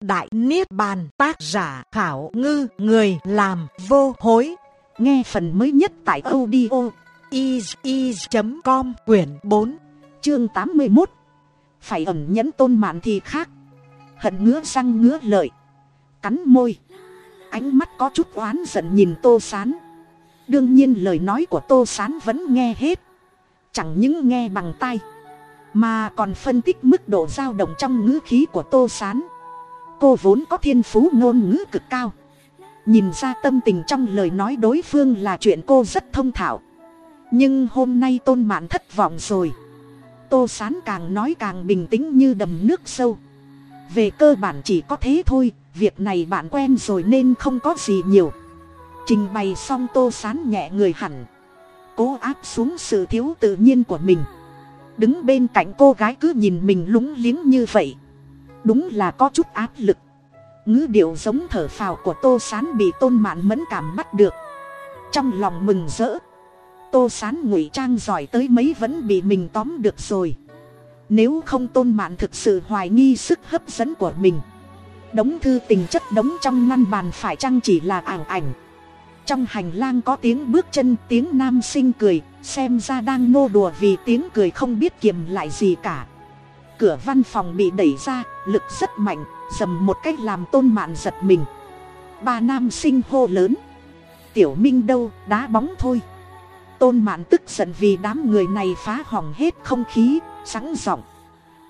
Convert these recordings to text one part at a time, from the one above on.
Đại Niết Bàn, tác giả khảo ngư, người làm vô hối. Nghe phần mới nhất tại audio is.com quyển 4 chương 81. Phải ẩn nhẫn tôn mạn thì khác. Hận ngứa răng ngứa lợi. Cắn môi. Ánh mắt có chút oán giận nhìn tô sán. Đương nhiên lời nói của tô sán vẫn nghe hết. Chẳng những nghe bằng tay. Mà còn phân tích mức độ dao động trong ngữ khí của tô sán cô vốn có thiên phú ngôn ngữ cực cao. Nhìn ra tâm tình trong lời nói đối phương là chuyện cô rất thông thạo. Nhưng hôm nay tôn mạn thất vọng rồi. Tô sán càng nói càng bình tĩnh như đầm nước sâu. Về cơ bản chỉ có thế thôi, việc này bạn quen rồi nên không có gì nhiều. Trình bày xong tô sán nhẹ người hẳn. Cố áp xuống sự thiếu tự nhiên của mình. Đứng bên cạnh cô gái cứ nhìn mình lúng liếng như vậy đúng là có chút áp lực. Ngữ điệu giống thở phào của tô s á n bị tôn mạn mẫn cảm bắt được. Trong lòng mừng rỡ, tô s á n ngụy trang giỏi tới mấy vẫn bị mình tóm được rồi. Nếu không tôn mạn thực sự hoài nghi sức hấp dẫn của mình, đống thư tình chất đống trong ngăn bàn phải chăng chỉ là ảng ảnh. Trong hành lang có tiếng bước chân, tiếng nam sinh cười, xem ra đang nô đùa vì tiếng cười không biết kiềm lại gì cả cửa văn phòng bị đẩy ra, lực rất mạnh, dầm một cách làm tôn mạn giật mình. Ba nam sinh hô lớn. Tiểu minh đâu, đá bóng thôi. Tôn mạn tức giận vì đám người này phá hỏng hết không khí, sẵn giọng.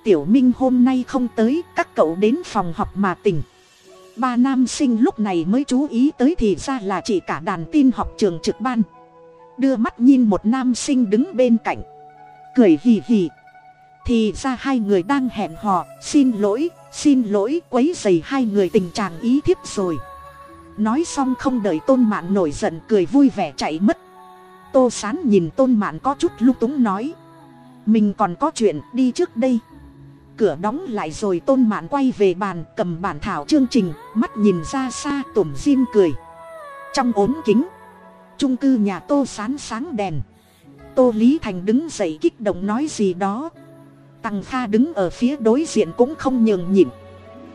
Tiểu minh hôm nay không tới, các cậu đến phòng học mà tỉnh. Ba nam sinh lúc này mới chú ý tới thì ra là chỉ cả đàn tin học trường trực ban. Đưa mắt nhìn một nam sinh đứng bên cạnh. Cười hì hì thì ra hai người đang hẹn hò, xin lỗi xin lỗi, quấy dày hai người tình trạng ý thiếp rồi. Nói xong không đợi tôn mạn nổi giận cười vui vẻ chạy mất. Tô sán nhìn tôn mạn có chút lung túng nói, mình còn có chuyện đi trước đây. Cửa đóng lại rồi tôn mạn quay về bàn, cầm bản thảo chương trình, mắt nhìn ra xa, tủm diêm cười. Trong ốm kính trung cư nhà tô sán sáng đèn. Tô lý thành đứng dậy kích động nói gì đó tằng kha đứng ở phía đối diện cũng không nhường nhịn.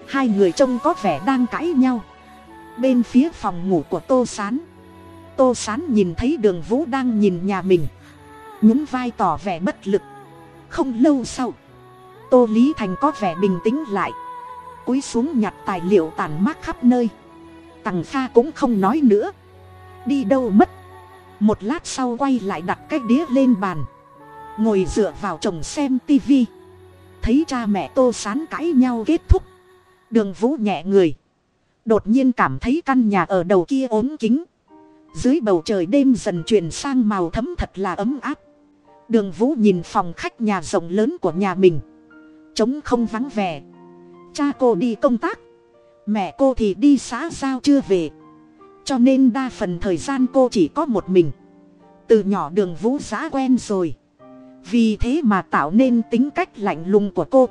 Hai người trông có vẻ đang cãi nhau. Bên phía phòng ngủ của tô s á n tô s á n nhìn thấy đường vũ đang nhìn nhà mình. Nhún vai tỏ vẻ bất lực. Không lâu sau, tô lý thành có vẻ bình tĩnh lại. Cúi xuống nhặt tài liệu tàn mát khắp nơi. Tằng kha cũng không nói nữa. Đi đâu mất? Một lát sau quay lại đặt cái đĩa lên bàn. Ngồi dựa vào chồng xem tivi thấy cha mẹ tô sán cãi nhau kết thúc. Đường vũ nhẹ người. Đột nhiên cảm thấy căn nhà ở đầu kia ốm kính. Dưới bầu trời đêm dần chuyển sang màu thấm thật là ấm áp. Đường vũ nhìn phòng khách nhà rộng lớn của nhà mình. Trống không vắng vẻ. Cha cô đi công tác. Mẹ cô thì đi xã giao chưa về. Cho nên đa phần thời gian cô chỉ có một mình. Từ nhỏ đường vũ giã quen rồi vì thế mà tạo nên tính cách lạnh lùng của cô.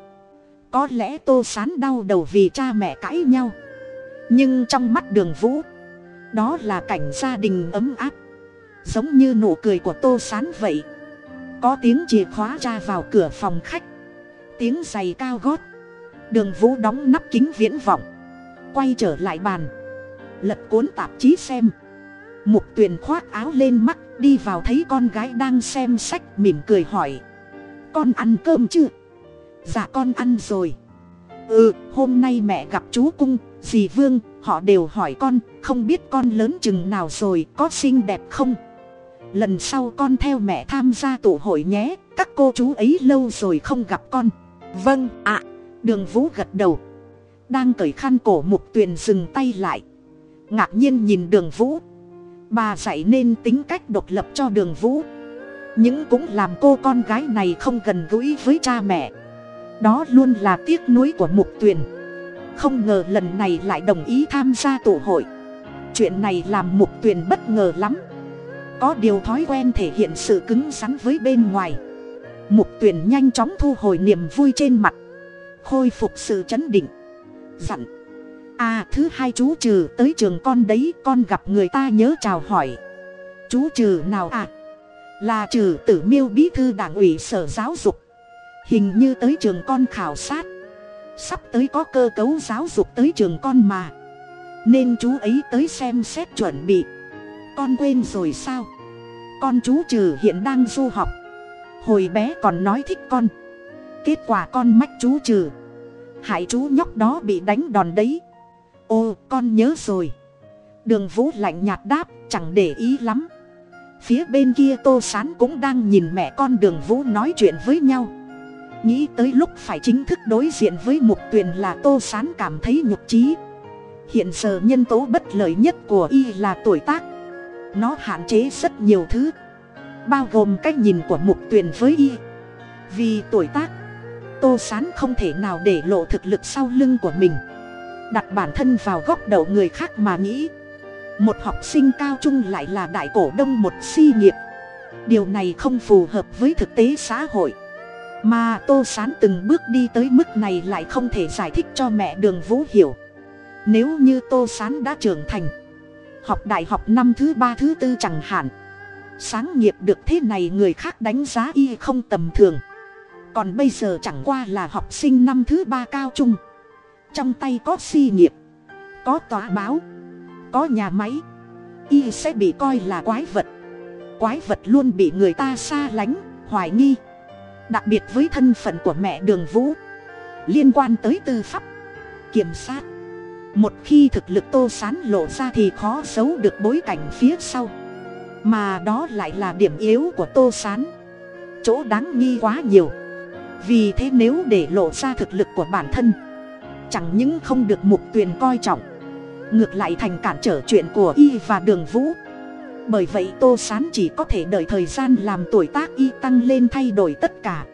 Có lẽ tô sán đau đầu vì cha mẹ cãi nhau. Nhưng trong mắt đường vũ, đó là cảnh gia đình ấm áp. Giống như nụ cười của tô sán vậy. Có tiếng chìa khóa ra vào cửa phòng khách. Tiếng giày cao gót. Đường vũ đóng nắp kính viễn vọng. Quay trở lại bàn. Lật cuốn tạp chí xem. Mục tuyền khoác áo lên mắt đi vào thấy con gái đang xem sách mỉm cười hỏi. Con ăn cơm chưa? Dạ con ăn rồi. Ừ hôm nay mẹ gặp chú cung dì vương họ đều hỏi con không biết con lớn chừng nào rồi có xinh đẹp không? Lần sau con theo mẹ tham gia tụ hội nhé các cô chú ấy lâu rồi không gặp con. Vâng ạ. Đường vũ gật đầu. Đang cởi khăn cổ mục tuyền dừng tay lại. Ngạc nhiên nhìn đường vũ bà dạy nên tính cách độc lập cho đường vũ. Nhưng cũng làm cô con gái này không gần gũi với cha mẹ. Đó luôn là tiếc nuối của mục tuyền. Không ngờ lần này lại đồng ý tham gia tổ hội. Chuyện này làm mục tuyền bất ngờ lắm. Có điều thói quen thể hiện sự cứng rắn với bên ngoài. Mục tuyền nhanh chóng thu hồi niềm vui trên mặt. Khôi phục sự chấn định. Dặn à thứ hai chú trừ, tới trường con đấy, con gặp người ta nhớ chào hỏi. Chú trừ nào à? Là trừ tử miêu bí thư đảng ủy sở giáo dục. Hình như tới trường con khảo sát. Sắp tới có cơ cấu giáo dục tới trường con mà. Nên chú ấy tới xem xét chuẩn bị. Con quên rồi sao? Con chú trừ hiện đang du học. Hồi bé còn nói thích con. Kết quả con mách chú trừ. Hại chú nhóc đó bị đánh đòn đấy ô, con nhớ rồi. Đường vũ lạnh nhạt đáp, chẳng để ý lắm. Phía bên kia tô sán cũng đang nhìn mẹ con đường vũ nói chuyện với nhau. Nghĩ tới lúc phải chính thức đối diện với mục tuyền là tô sán cảm thấy nhục trí hiện giờ nhân tố bất lợi nhất của y là tuổi tác. Nó hạn chế rất nhiều thứ. Bao gồm cách nhìn của mục tuyền với y. Vì tuổi tác, tô sán không thể nào để lộ thực lực sau lưng của mình đặt bản thân vào góc đầu người khác mà nghĩ. Một học sinh cao trung lại là đại cổ đông một si nghiệp. Điều này không phù hợp với thực tế xã hội. Mà tô sán từng bước đi tới mức này lại không thể giải thích cho mẹ đường vũ hiểu. Nếu như tô sán đã trưởng thành, học đại học năm thứ ba thứ tư chẳng hạn, sáng nghiệp được thế này người khác đánh giá y không tầm thường. Còn bây giờ chẳng qua là học sinh năm thứ ba cao trung trong tay có si nghiệp, có tòa báo, có nhà máy. Y sẽ bị coi là quái vật. Quái vật luôn bị người ta xa lánh, hoài nghi. Đặc biệt với thân phận của mẹ đường vũ, liên quan tới tư pháp, kiểm sát. Một khi thực lực tô sán lộ ra thì khó giấu được bối cảnh phía sau. Mà đó lại là điểm yếu của tô sán. Chỗ đáng nghi quá nhiều. Vì thế nếu để lộ ra thực lực của bản thân chẳng những không được mục tuyền coi trọng, ngược lại thành cản trở chuyện của y và đường vũ. Bởi vậy tô sán chỉ có thể đợi thời gian làm tuổi tác y tăng lên thay đổi tất cả.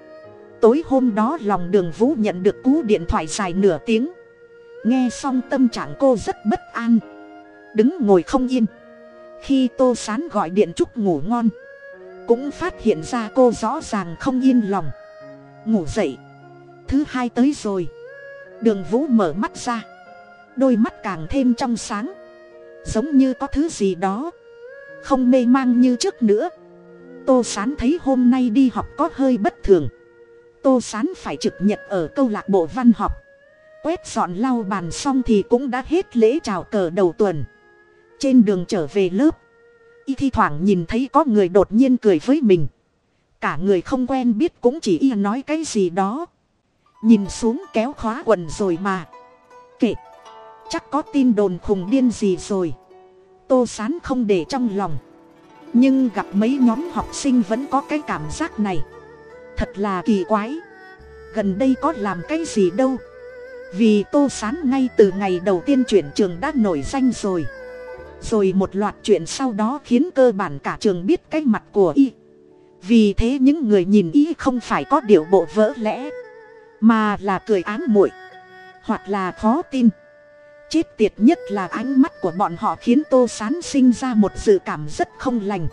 Tối hôm đó lòng đường vũ nhận được cú điện thoại dài nửa tiếng. Nghe xong tâm trạng cô rất bất an. Đứng ngồi không yên. Khi tô sán gọi điện chúc ngủ ngon, cũng phát hiện ra cô rõ ràng không yên lòng. Ngủ dậy, thứ hai tới rồi đường vũ mở mắt ra. Đôi mắt càng thêm trong sáng. Giống như có thứ gì đó. Không mê mang như trước nữa. Tô sán thấy hôm nay đi học có hơi bất thường. Tô sán phải trực nhật ở câu lạc bộ văn học. Quét dọn lau bàn xong thì cũng đã hết lễ chào cờ đầu tuần. Trên đường trở về lớp, y thi thoảng nhìn thấy có người đột nhiên cười với mình. Cả người không quen biết cũng chỉ y nói cái gì đó nhìn xuống kéo khóa quần rồi mà. Kệ. Chắc có tin đồn khùng điên gì rồi. Tô sán không để trong lòng. Nhưng gặp mấy nhóm học sinh vẫn có cái cảm giác này. Thật là kỳ quái. Gần đây có làm cái gì đâu. Vì tô sán ngay từ ngày đầu tiên chuyển trường đã nổi danh rồi. Rồi một loạt chuyện sau đó khiến cơ bản cả trường biết cái mặt của y. Vì thế những người nhìn y không phải có điệu bộ vỡ lẽ mà là cười ám muội. Hoặc là khó tin. Chết tiệt nhất là ánh mắt của bọn họ khiến tô sán sinh ra một dự cảm rất không lành.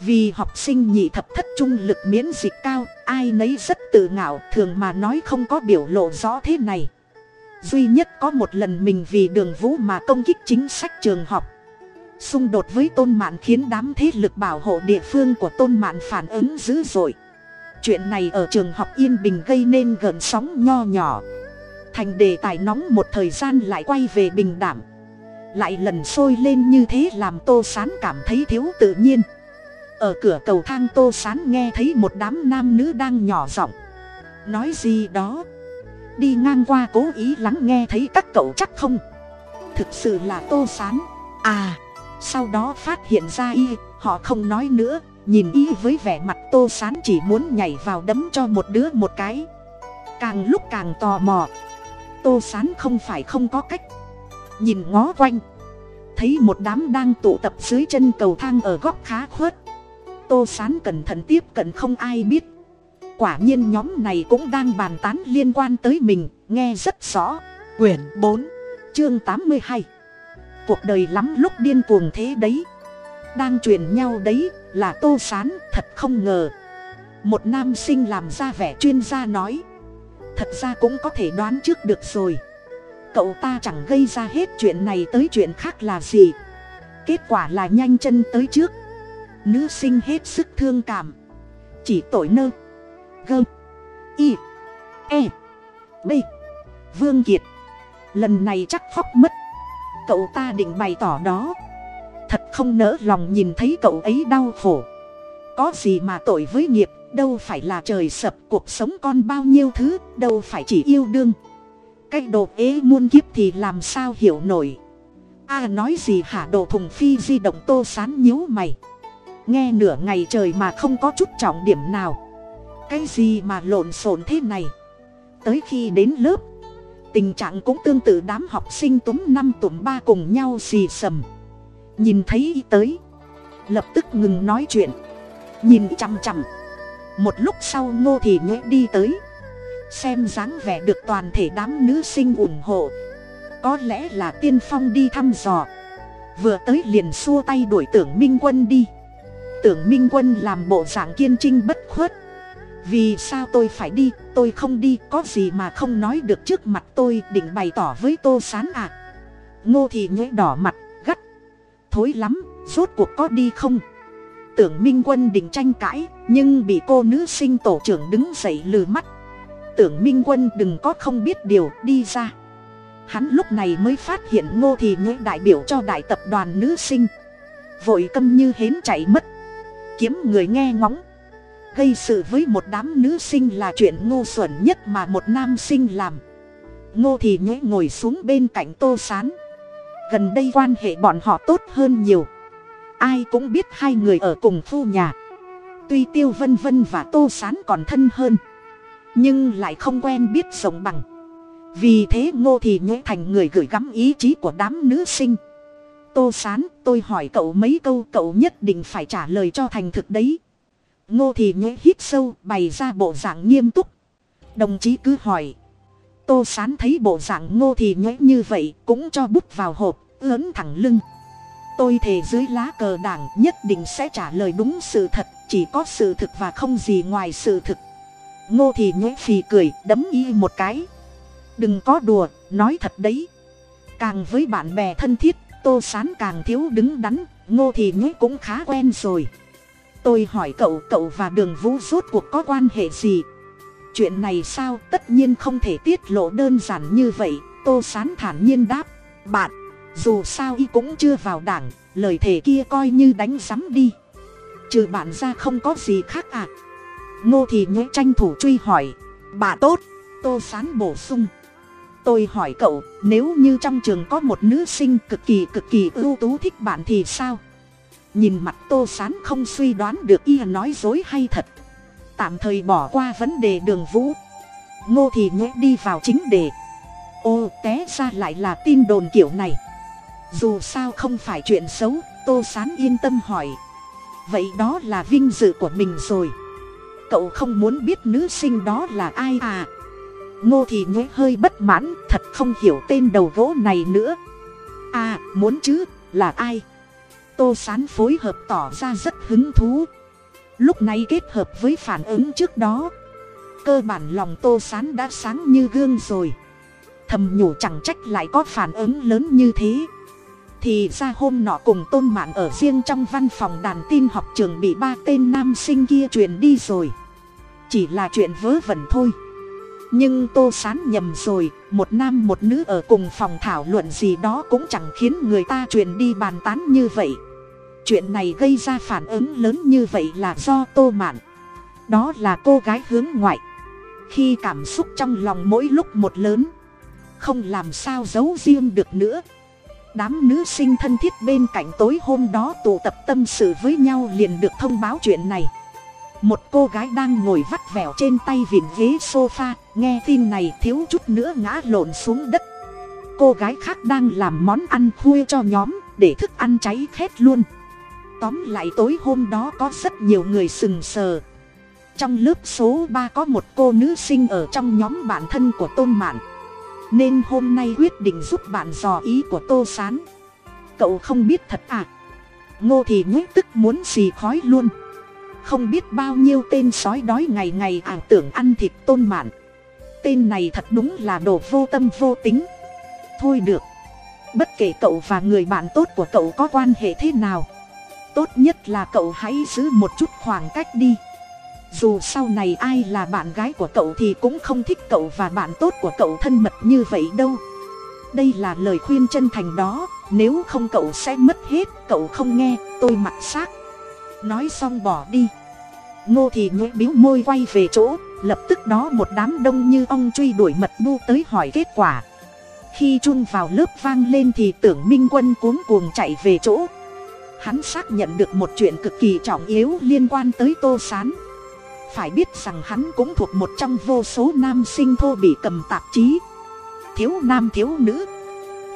Vì học sinh nhị thập thất trung lực miễn dịch cao, ai nấy rất tự ngạo, thường mà nói không có biểu lộ rõ thế này. Duy nhất có một lần mình vì đường vũ mà công kích chính sách trường học. Xung đột với tôn mạn khiến đám thế lực bảo hộ địa phương của tôn mạn phản ứng dữ dội chuyện này ở trường học yên bình gây nên gợn sóng nho nhỏ. Thành đề tài nóng một thời gian lại quay về bình đảm. Lại lần sôi lên như thế làm tô sán cảm thấy thiếu tự nhiên. Ở cửa cầu thang tô sán nghe thấy một đám nam nữ đang nhỏ giọng. Nói gì đó? Đi ngang qua cố ý lắng nghe thấy các cậu chắc không? Thực sự là tô sán. À sau đó phát hiện ra y, họ không nói nữa nhìn y với vẻ mặt tô sán chỉ muốn nhảy vào đấm cho một đứa một cái. Càng lúc càng tò mò. Tô sán không phải không có cách. Nhìn ngó quanh. Thấy một đám đang tụ tập dưới chân cầu thang ở góc khá khuất. Tô sán cẩn thận tiếp cận không ai biết. Quả nhiên nhóm này cũng đang bàn tán liên quan tới mình, nghe rất rõ. Quyển bốn, chương tám mươi hai. Cuộc đời lắm lúc điên cuồng thế đấy đang truyền nhau đấy, là tô sán, thật không ngờ. Một nam sinh làm ra vẻ chuyên gia nói, thật ra cũng có thể đoán trước được rồi. Cậu ta chẳng gây ra hết chuyện này tới chuyện khác là gì. Kết quả là nhanh chân tới trước. Nữ sinh hết sức thương cảm. Chỉ tội nơ. Gơ. Y. E. B. Vương kiệt. Lần này chắc khóc mất. Cậu ta định bày tỏ đó thật không nỡ lòng nhìn thấy cậu ấy đau khổ. Có gì mà tội với nghiệp, đâu phải là trời sập cuộc sống con bao nhiêu thứ, đâu phải chỉ yêu đương. Cái đồ ế muôn kiếp thì làm sao hiểu nổi. A nói gì hả, đồ thùng phi di động tô sán nhíu mày. Nghe nửa ngày trời mà không có chút trọng điểm nào. Cái gì mà lộn xộn thế này? Tới khi đến lớp, tình trạng cũng tương tự đám học sinh túm năm túm ba cùng nhau xì sầm nhìn thấy y tới. Lập tức ngừng nói chuyện. Nhìn chằm chằm. Một lúc sau ngô thì nhuế đi tới. Xem dáng vẻ được toàn thể đám nữ sinh ủng hộ. Có lẽ là tiên phong đi thăm dò. Vừa tới liền xua tay đuổi tưởng minh quân đi. Tưởng minh quân làm bộ dạng kiên trinh bất khuất. Vì sao tôi phải đi, tôi không đi, có gì mà không nói được trước mặt tôi, định bày tỏ với tô sán à? Ngô thì nhuế đỏ mặt thối lắm, rốt cuộc có đi không? Tưởng minh quân định tranh cãi, nhưng bị cô nữ sinh tổ trưởng đứng dậy lừ mắt. Tưởng minh quân đừng có không biết điều, đi ra. Hắn lúc này mới phát hiện ngô thì nhuế đại biểu cho đại tập đoàn nữ sinh. Vội câm như hến chạy mất. Kiếm người nghe ngóng. Gây sự với một đám nữ sinh là chuyện ngô xuẩn nhất mà một nam sinh làm. Ngô thì nhuế ngồi xuống bên cạnh tô sán gần đây quan hệ bọn họ tốt hơn nhiều. Ai cũng biết hai người ở cùng phu nhà. Tuy tiêu vân vân và tô s á n còn thân hơn, nhưng lại không quen biết rộng bằng. Vì thế ngô thì nhuế thành người gửi gắm ý chí của đám nữ sinh. Tô s á n tôi hỏi cậu mấy câu, cậu nhất định phải trả lời cho thành thực đấy. Ngô thì nhuế hít sâu, bày ra bộ dạng nghiêm túc. Đồng chí cứ hỏi tô sán thấy bộ dạng ngô thì nhuế như vậy cũng cho bút vào hộp lớn thẳng lưng. Tôi thề dưới lá cờ đảng nhất định sẽ trả lời đúng sự thật, chỉ có sự thực và không gì ngoài sự thực. Ngô thì nhuế phì cười, đấm y một cái. Đừng có đùa, nói thật đấy. Càng với bạn bè thân thiết, tô sán càng thiếu đứng đắn, ngô thì nhuế cũng khá quen rồi. Tôi hỏi cậu cậu và đường vũ rốt cuộc có quan hệ gì? Chuyện này sao? Tất nhiên không thể tiết lộ đơn giản như vậy. Tô sán thản nhiên đáp. Bạn, dù sao y cũng chưa vào đảng. Lời thề kia coi như đánh rắm đi. Trừ bạn ra không có gì khác à? Ngô thì nhuế tranh thủ truy hỏi. Bà tốt, tô sán bổ sung. Tôi hỏi cậu, nếu như trong trường có một nữ sinh cực kỳ cực kỳ ưu tú thích bạn thì sao? Nhìn mặt tô sán không suy đoán được y nói dối hay thật tạm thời bỏ qua vấn đề đường vũ. Ngô thì nhẽ đi vào chính đề. Ô, té ra lại là tin đồn kiểu này. Dù sao không phải chuyện xấu, tô sán yên tâm hỏi. Vậy đó là vinh dự của mình rồi. Cậu không muốn biết nữ sinh đó là ai à? Ngô thì nhẽ hơi bất mãn, thật không hiểu tên đầu gỗ này nữa. À muốn chứ, là ai? Tô sán phối hợp tỏ ra rất hứng thú lúc này kết hợp với phản ứng trước đó, cơ bản lòng tô sán đã sáng như gương rồi. Thầm nhủ chẳng trách lại có phản ứng lớn như thế. Thì ra hôm nọ cùng tôn mạng ở riêng trong văn phòng đàn tin học trường bị ba tên nam sinh kia truyền đi rồi. Chỉ là chuyện vớ vẩn thôi. Nhưng tô sán nhầm rồi, một nam một nữ ở cùng phòng thảo luận gì đó cũng chẳng khiến người ta truyền đi bàn tán như vậy chuyện này gây ra phản ứng lớn như vậy là do tô mạn. Đó là cô gái hướng ngoại. Khi cảm xúc trong lòng mỗi lúc một lớn, không làm sao giấu riêng được nữa. Đám nữ sinh thân thiết bên cạnh tối hôm đó tụ tập tâm sự với nhau liền được thông báo chuyện này. Một cô gái đang ngồi vắt vẻo trên tay vịn ghế sofa, nghe tin này thiếu chút nữa ngã lộn xuống đất. Cô gái khác đang làm món ăn khui cho nhóm, để thức ăn cháy khét luôn tóm lại tối hôm đó có rất nhiều người sừng sờ. Trong lớp số ba có một cô nữ sinh ở trong nhóm bạn thân của tôn mạn. Nên hôm nay quyết định giúp bạn dò ý của tô s á n cậu không biết thật à? Ngô thì nhúc tức muốn xì khói luôn. Không biết bao nhiêu tên sói đói ngày ngày ảo tưởng ăn thịt tôn mạn. Tên này thật đúng là đồ vô tâm vô tính. Thôi được. Bất kể cậu và người bạn tốt của cậu có quan hệ thế nào tốt nhất là cậu hãy giữ một chút khoảng cách đi. Dù sau này ai là bạn gái của cậu thì cũng không thích cậu và bạn tốt của cậu thân mật như vậy đâu. Đây là lời khuyên chân thành đó, nếu không cậu sẽ mất hết, cậu không nghe, tôi mặt xác. Nói xong bỏ đi. Ngô thì nhuế biếu môi quay về chỗ, lập tức đó một đám đông như ong truy đuổi mật bu tới hỏi kết quả. Khi chun vào lớp vang lên thì tưởng minh quân cuống cuồng chạy về chỗ hắn xác nhận được một chuyện cực kỳ trọng yếu liên quan tới tô s á n phải biết rằng hắn cũng thuộc một trong vô số nam sinh thô bị cầm tạp chí. Thiếu nam thiếu nữ.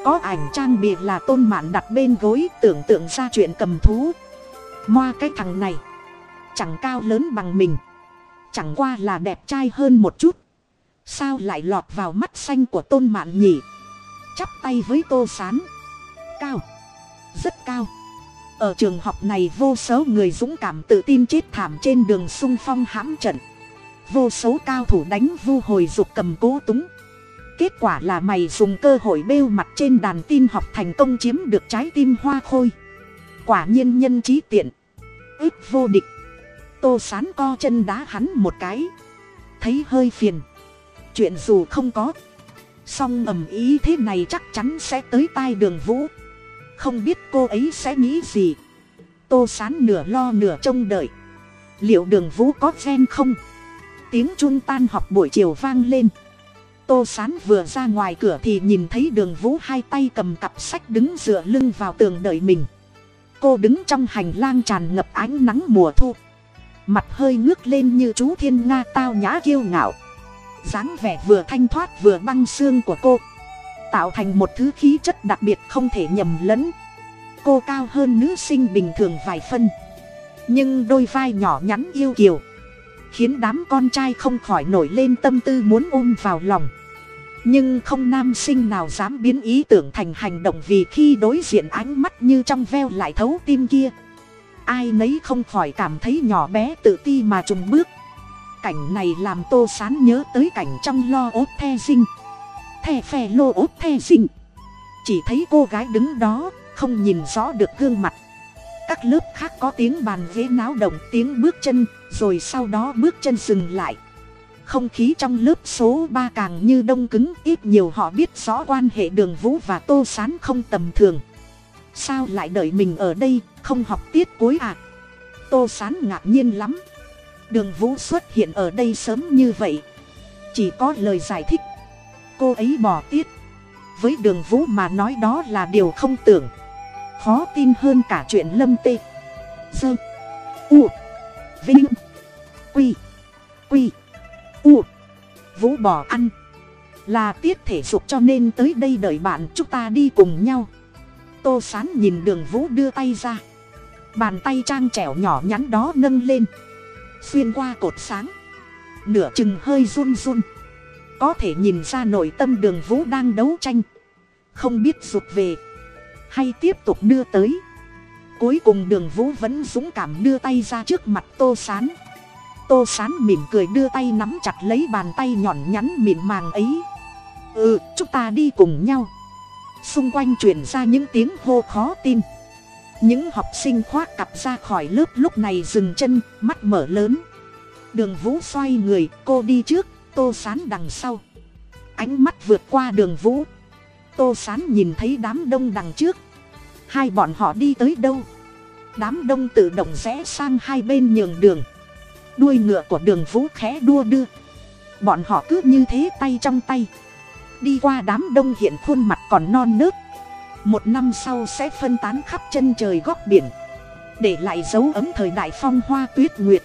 Có ảnh trang bìa là tôn mạn đặt bên gối, tưởng tượng ra chuyện cầm thú. Moa cái thằng này. Chẳng cao lớn bằng mình. Chẳng qua là đẹp trai hơn một chút. Sao lại lọt vào mắt xanh của tôn mạn nhỉ? Chắp tay với tô s á n cao. Rất cao ở trường học này vô số người dũng cảm tự tin chết thảm trên đường sung phong hãm trận. Vô số cao thủ đánh vu hồi dục cầm cố túng. Kết quả là mày dùng cơ hội bêu mặt trên đàn tin học thành công chiếm được trái tim hoa khôi. Quả nhiên nhân trí tiện. Ít vô địch. Tô sán co chân đá hắn một cái. Thấy hơi phiền. Chuyện dù không có. Song ầm ý thế này chắc chắn sẽ tới tai đường vũ không biết cô ấy sẽ nghĩ gì. Tô sán nửa lo nửa trông đợi. Liệu đường vũ có ghen không? Tiếng chun tan học buổi chiều vang lên. Tô sán vừa ra ngoài cửa thì nhìn thấy đường vũ hai tay cầm cặp sách đứng dựa lưng vào tường đợi mình. Cô đứng trong hành lang tràn ngập ánh nắng mùa thu. Mặt hơi ngước lên như chú thiên nga tao nhã kiêu ngạo. dáng vẻ vừa thanh thoát vừa băng xương của cô tạo thành một thứ khí chất đặc biệt không thể nhầm lẫn. Cô cao hơn nữ sinh bình thường vài phân. Nhưng đôi vai nhỏ nhắn yêu kiều, khiến đám con trai không khỏi nổi lên tâm tư muốn ôm vào lòng. Nhưng không nam sinh nào dám biến ý tưởng thành hành động vì khi đối diện ánh mắt như trong veo lại thấu tim kia. Ai nấy không khỏi cảm thấy nhỏ bé tự ti mà trùng bước. Cảnh này làm tô sán nhớ tới cảnh trong lo ốt the dinh the phè lô ốt the sinh chỉ thấy cô gái đứng đó, không nhìn rõ được gương mặt. Các lớp khác có tiếng bàn ghế náo động, tiếng bước chân, rồi sau đó bước chân dừng lại. Không khí trong lớp số ba càng như đông cứng, ít nhiều họ biết rõ quan hệ đường vũ và tô sán không tầm thường. Sao lại đợi mình ở đây, không học tiết cuối à? Tô sán ngạc nhiên lắm. Đường vũ xuất hiện ở đây sớm như vậy. Chỉ có lời giải thích cô ấy bỏ tiết. Với đường vũ mà nói đó là điều không tưởng. Khó tin hơn cả chuyện lâm tê. Dơ u. Vinh. Quy. Quy. U. Vũ bỏ ăn. Là tiết thể dục cho nên tới đây đợi bạn chúng ta đi cùng nhau. Tô sán nhìn đường vũ đưa tay ra. Bàn tay trang trẻo nhỏ nhắn đó nâng lên. Xuyên qua cột sáng. Nửa chừng hơi run run có thể nhìn ra nội tâm đường vũ đang đấu tranh. Không biết rụt về, hay tiếp tục đưa tới. Cuối cùng đường vũ vẫn dũng cảm đưa tay ra trước mặt tô sán. Tô sán mỉm cười đưa tay nắm chặt lấy bàn tay nhọn nhắn mịn màng ấy. Ừ chúng ta đi cùng nhau. Xung quanh truyền ra những tiếng hô khó tin. Những học sinh khoác cặp ra khỏi lớp lúc này dừng chân, mắt mở lớn. Đường vũ xoay người, cô đi trước tô sán đằng sau. Ánh mắt vượt qua đường vũ. Tô sán nhìn thấy đám đông đằng trước. Hai bọn họ đi tới đâu? Đám đông tự động rẽ sang hai bên nhường đường. Đuôi ngựa của đường vũ khẽ đua đưa. Bọn họ cứ như thế tay trong tay. Đi qua đám đông hiện khuôn mặt còn non nớt. Một năm sau sẽ phân tán khắp chân trời góc biển. Để lại dấu ấm thời đại phong hoa tuyết nguyệt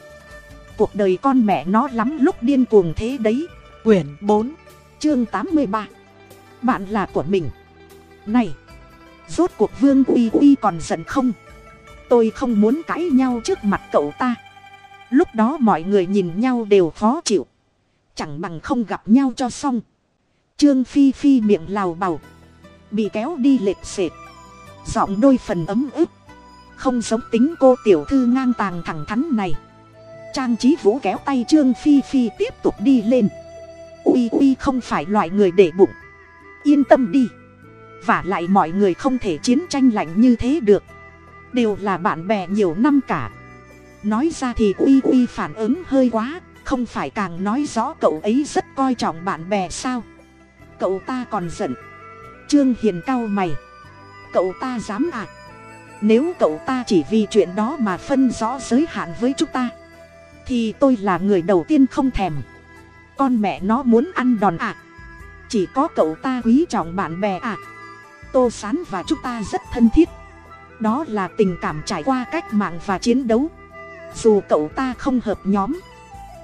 cuộc đời con mẹ nó lắm lúc điên cuồng thế đấy. Quyển bốn chương tám mươi ba. Bạn là của mình. Này rốt cuộc vương uy uy còn giận không? Tôi không muốn cãi nhau trước mặt cậu ta. Lúc đó mọi người nhìn nhau đều khó chịu. Chẳng bằng không gặp nhau cho xong. Trương phi phi miệng lào bầu bị kéo đi lệch sệt giọng đôi phần ấm ức. Không giống tính cô tiểu thư ngang tàng thẳng thắn này trang trí vũ kéo tay trương phi phi tiếp tục đi lên. Uy uy không phải loại người để bụng. Yên tâm đi. Và lại mọi người không thể chiến tranh lạnh như thế được. Đều là bạn bè nhiều năm cả. Nói ra thì uy uy phản ứng hơi quá. Không phải càng nói rõ cậu ấy rất coi trọng bạn bè sao? Cậu ta còn giận. Trương hiền cao mày. Cậu ta dám à? Nếu cậu ta chỉ vì chuyện đó mà phân rõ giới hạn với chúng ta thì tôi là người đầu tiên không thèm. Con mẹ nó muốn ăn đòn à chỉ có cậu ta quý trọng bạn bè à tô sán và chúng ta rất thân thiết. Đó là tình cảm trải qua cách mạng và chiến đấu. Dù cậu ta không hợp nhóm,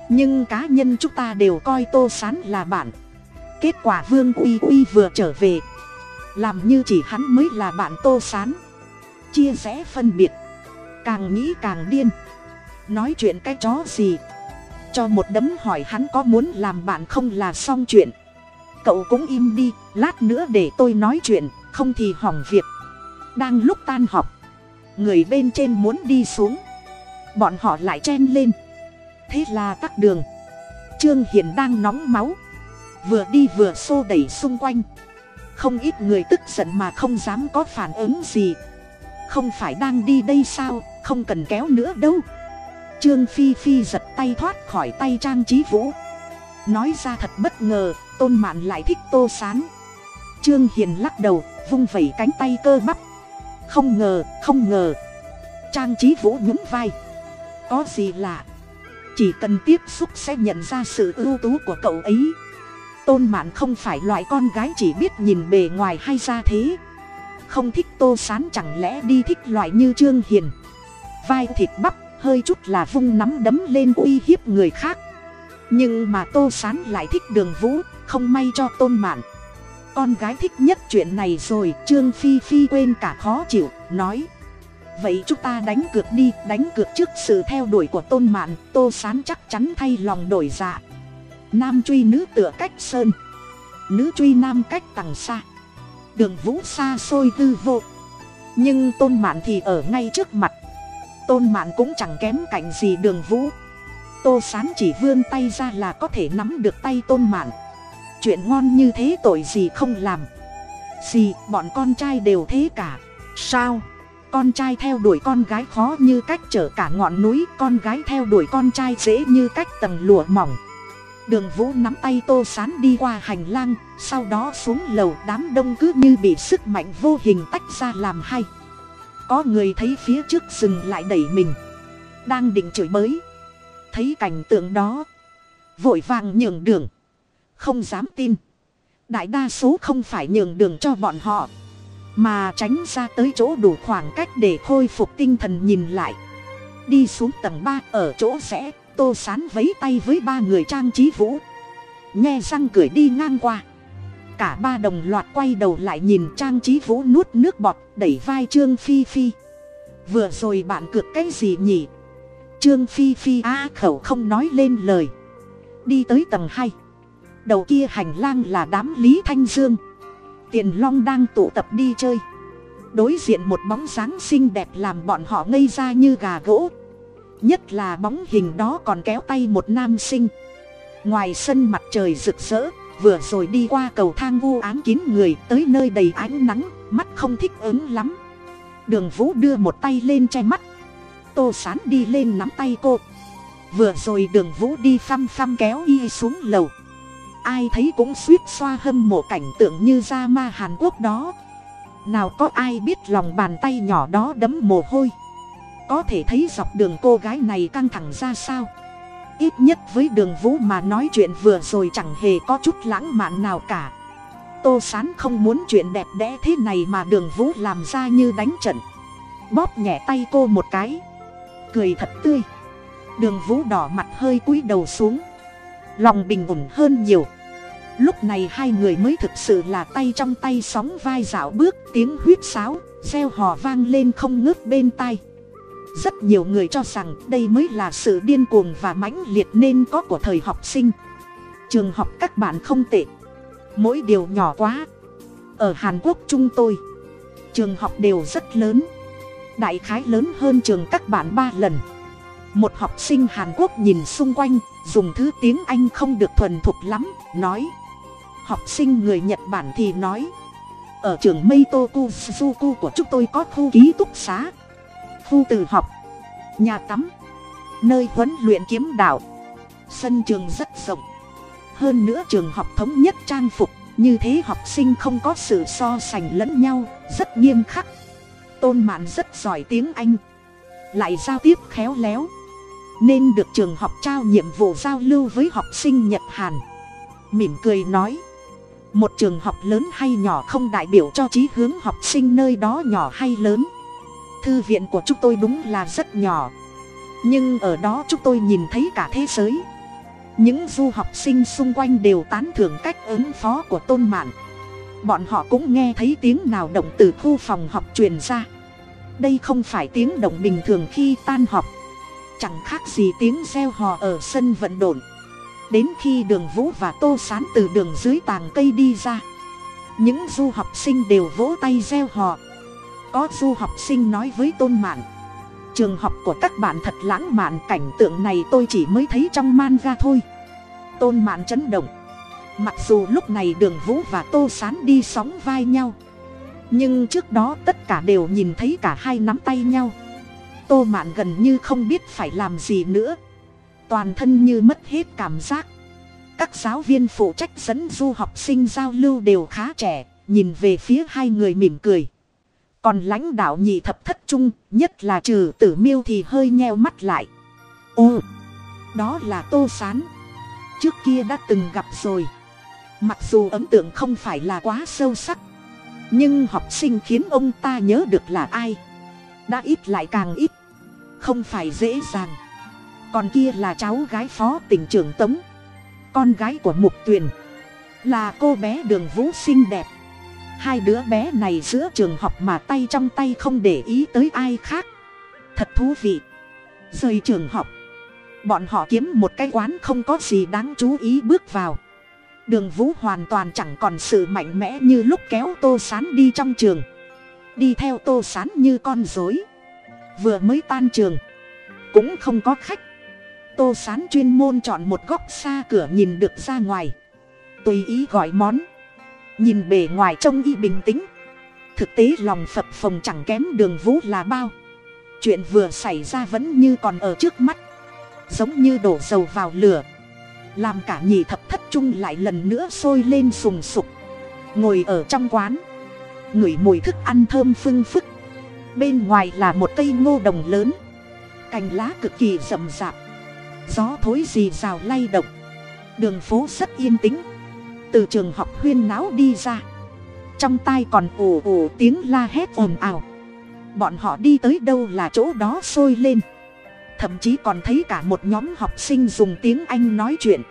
nhưng cá nhân chúng ta đều coi tô sán là bạn. Kết quả vương uy uy vừa trở về. Làm như chỉ hắn mới là bạn tô sán. Chia rẽ phân biệt. Càng nghĩ càng điên nói chuyện cái chó gì? Cho một đấm hỏi hắn có muốn làm bạn không là xong chuyện. Cậu cũng im đi, lát nữa để tôi nói chuyện, không thì hỏng việc. Đang lúc tan học, người bên trên muốn đi xuống. Bọn họ lại chen lên. Thế là tắt đường. Trương hiền đang nóng máu. Vừa đi vừa xô đẩy xung quanh. Không ít người tức giận mà không dám có phản ứng gì. Không phải đang đi đây sao, không cần kéo nữa đâu trương phi phi giật tay thoát khỏi tay trang trí vũ. Nói ra thật bất ngờ, tôn mạn lại thích tô sán. Trương hiền lắc đầu, vung vẩy cánh tay cơ bắp. Không ngờ không ngờ. Trang trí vũ nhún vai. Có gì lạ? Chỉ cần tiếp xúc sẽ nhận ra sự ưu tú của cậu ấy. Tôn mạn không phải loại con gái chỉ biết nhìn bề ngoài hay ra thế. Không thích tô sán chẳng lẽ đi thích loại như trương hiền? Vai thịt bắp hơi chút là vung nắm đấm lên uy hiếp người khác. Nhưng mà tô sán lại thích đường vũ, không may cho tôn mạn. Con gái thích nhất chuyện này rồi, trương phi phi quên cả khó chịu, nói. Vậy chúng ta đánh cược đi, đánh cược trước sự theo đuổi của tôn mạn, tô sán chắc chắn thay lòng đổi dạ. Nam truy nữ tựa cách sơn. Nữ truy nam cách tằng xa. Đường vũ xa xôi tư vô. Nhưng tôn mạn thì ở ngay trước mặt tôn mạn cũng chẳng kém cạnh gì đường vũ. Tô sán chỉ vươn tay ra là có thể nắm được tay tôn mạn. Chuyện ngon như thế tội gì không làm. Gì, bọn con trai đều thế cả. Sao? Con trai theo đuổi con gái khó như cách chở cả ngọn núi, con gái theo đuổi con trai dễ như cách tầng lụa mỏng. Đường vũ nắm tay tô sán đi qua hành lang, sau đó xuống lầu, đám đông cứ như bị sức mạnh vô hình tách ra làm hay có người thấy phía trước dừng lại đẩy mình. Đang định chửi bới. Thấy cảnh tượng đó. Vội vàng nhường đường. Không dám tin. Đại đa số không phải nhường đường cho bọn họ. Mà tránh ra tới chỗ đủ khoảng cách để khôi phục tinh thần nhìn lại. Đi xuống tầng ba ở chỗ rẽ tô sán vấy tay với ba người trang trí vũ. Nghe răng cười đi ngang qua cả ba đồng loạt quay đầu lại nhìn trang trí vũ nuốt nước bọt, đẩy vai trương phi phi. Vừa rồi bạn cược cái gì nhỉ? Trương phi phi á khẩu không nói lên lời. Đi tới tầng hai. Đầu kia hành lang là đám lý thanh dương. Tiền long đang tụ tập đi chơi. Đối diện một bóng dáng xinh đẹp làm bọn họ ngây ra như gà gỗ. Nhất là bóng hình đó còn kéo tay một nam sinh. Ngoài sân mặt trời rực rỡ vừa rồi đi qua cầu thang vu ám kín người, tới nơi đầy ánh nắng, mắt không thích ứng lắm. Đường vũ đưa một tay lên che mắt. Tô sán đi lên nắm tay cô. Vừa rồi đường vũ đi phăm phăm kéo y xuống lầu. Ai thấy cũng suýt xoa hâm mộ cảnh tượng như da ma hàn quốc đó. Nào có ai biết lòng bàn tay nhỏ đó đấm mồ hôi. Có thể thấy dọc đường cô gái này căng thẳng ra sao ít nhất với đường vũ mà nói chuyện vừa rồi chẳng hề có chút lãng mạn nào cả. Tô sán không muốn chuyện đẹp đẽ thế này mà đường vũ làm ra như đánh trận. Bóp nhẹ tay cô một cái. Cười thật tươi. Đường vũ đỏ mặt hơi cúi đầu xuống. Lòng bình ổn hơn nhiều. Lúc này hai người mới thực sự là tay trong tay sóng vai dạo bước, tiếng huýt sáo, reo hò vang lên không ngớt bên tai rất nhiều người cho rằng đây mới là sự điên cuồng và mãnh liệt nên có của thời học sinh. Trường học các bạn không tệ. Mỗi điều nhỏ quá. Ở hàn quốc chúng tôi, trường học đều rất lớn. Đại khái lớn hơn trường các bạn ba lần. Một học sinh hàn quốc nhìn xung quanh, dùng thứ tiếng anh không được thuần thục lắm, nói. Học sinh người nhật bản thì nói, ở trường meitoku suzuku của chúng tôi có khu ký túc xá khu từ học, nhà tắm, nơi huấn luyện kiếm đạo. Sân trường rất rộng. Hơn nữa trường học thống nhất trang phục, như thế học sinh không có sự so sánh lẫn nhau, rất nghiêm khắc. Tôn mạn rất giỏi tiếng anh, lại giao tiếp khéo léo, nên được trường học trao nhiệm vụ giao lưu với học sinh nhật hàn. Mỉm cười nói, một trường học lớn hay nhỏ không đại biểu cho trí hướng học sinh nơi đó nhỏ hay lớn thư viện của chúng tôi đúng là rất nhỏ. Nhưng ở đó chúng tôi nhìn thấy cả thế giới. Những du học sinh xung quanh đều tán thưởng cách ứng phó của tôn mạn. Bọn họ cũng nghe thấy tiếng nào động từ khu phòng học truyền ra. Đây không phải tiếng động bình thường khi tan học. Chẳng khác gì tiếng reo hò ở sân vận đồn. Đến khi đường vũ và tô sán từ đường dưới tàng cây đi ra, những du học sinh đều vỗ tay reo hò có du học sinh nói với tôn mạn, trường học của các bạn thật lãng mạn, cảnh tượng này tôi chỉ mới thấy trong manga thôi. Tôn mạn chấn động. Mặc dù lúc này đường vũ và tô sán đi sóng vai nhau, nhưng trước đó tất cả đều nhìn thấy cả hai nắm tay nhau. Tô mạn gần như không biết phải làm gì nữa. Toàn thân như mất hết cảm giác. Các giáo viên phụ trách dẫn du học sinh giao lưu đều khá trẻ, nhìn về phía hai người mỉm cười còn lãnh đạo nhị thập thất trung, nhất là trừ tử miêu thì hơi nheo mắt lại. Ô đó là tô sán. Trước kia đã từng gặp rồi. Mặc dù ấn tượng không phải là quá sâu sắc, nhưng học sinh khiến ông ta nhớ được là ai. Đã ít lại càng ít. Không phải dễ dàng. Còn kia là cháu gái phó tỉnh trưởng tống. Con gái của mục tuyền. Là cô bé đường vũ xinh đẹp hai đứa bé này giữa trường học mà tay trong tay không để ý tới ai khác. Thật thú vị. Rời trường học. Bọn họ kiếm một cái quán không có gì đáng chú ý bước vào. Đường vũ hoàn toàn chẳng còn sự mạnh mẽ như lúc kéo tô sán đi trong trường. Đi theo tô sán như con dối vừa mới tan trường. Cũng không có khách. Tô sán chuyên môn chọn một góc xa cửa nhìn được ra ngoài. Tùy ý gọi món nhìn bề ngoài trông y bình tĩnh. Thực tế lòng phập phồng chẳng kém đường vũ là bao. Chuyện vừa xảy ra vẫn như còn ở trước mắt. Giống như đổ dầu vào lửa. Làm cả nhị thập thất trung lại lần nữa sôi lên sùng sục. Ngồi ở trong quán. Ngửi mùi thức ăn thơm phưng phức. Bên ngoài là một cây ngô đồng lớn. Cành lá cực kỳ rậm rạp. Gió thối rì rào lay động. Đường phố rất yên tĩnh từ trường học huyên náo đi ra. Trong tai còn ồ ồ tiếng la hét ồn ào. Bọn họ đi tới đâu là chỗ đó sôi lên. Thậm chí còn thấy cả một nhóm học sinh dùng tiếng anh nói chuyện.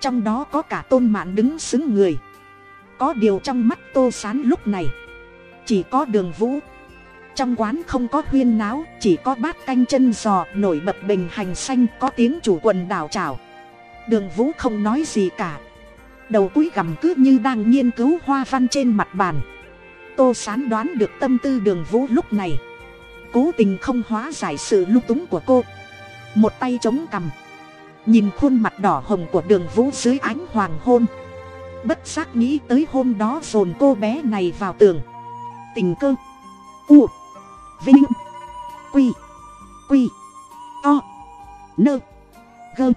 Trong đó có cả tôn mạn đứng xứng người. Có điều trong mắt tô sán lúc này, chỉ có đường vũ. Trong quán không có huyên náo, chỉ có bát canh chân giò nổi bật bình hành xanh có tiếng chủ quần đảo trào đường vũ không nói gì cả đầu cúi gằm cứ như đang nghiên cứu hoa văn trên mặt bàn. Tô sán đoán được tâm tư đường vũ lúc này. Cố tình không hóa giải sự lung túng của cô. Một tay chống cằm. Nhìn khuôn mặt đỏ hồng của đường vũ dưới ánh hoàng hôn. Bất giác nghĩ tới hôm đó dồn cô bé này vào tường. Tình cơ. U. Vinh. Quy. Quy. To nơ. Gơ.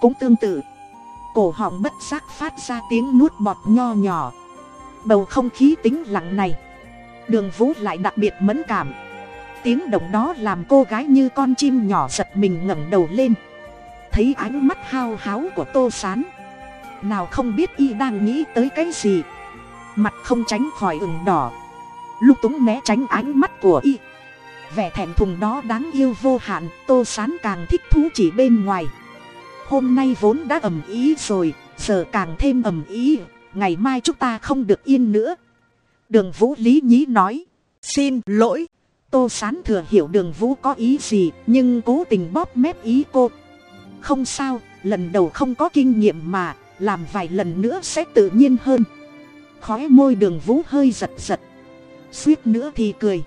Cũng tương tự cổ họng bất giác phát ra tiếng nuốt bọt nho nhỏ. Bầu không khí tính lặng này. Đường vũ lại đặc biệt mẫn cảm. Tiếng động đó làm cô gái như con chim nhỏ giật mình ngẩng đầu lên. Thấy ánh mắt hao háo của tô s á n nào không biết y đang nghĩ tới cái gì. Mặt không tránh khỏi ửng đỏ. Lúc túng né tránh ánh mắt của y. Vẻ thẹn thùng đó đáng yêu vô hạn, tô s á n càng thích thú chỉ bên ngoài hôm nay vốn đã ầm ý rồi, giờ càng thêm ầm ý. Ngày mai chúng ta không được yên nữa. Đường vũ lý nhí nói, xin lỗi. Tô sán thừa hiểu đường vũ có ý gì, nhưng cố tình bóp mép ý cô. Không sao, lần đầu không có kinh nghiệm mà, làm vài lần nữa sẽ tự nhiên hơn. Khói môi đường vũ hơi giật giật. Suýt nữa thì cười.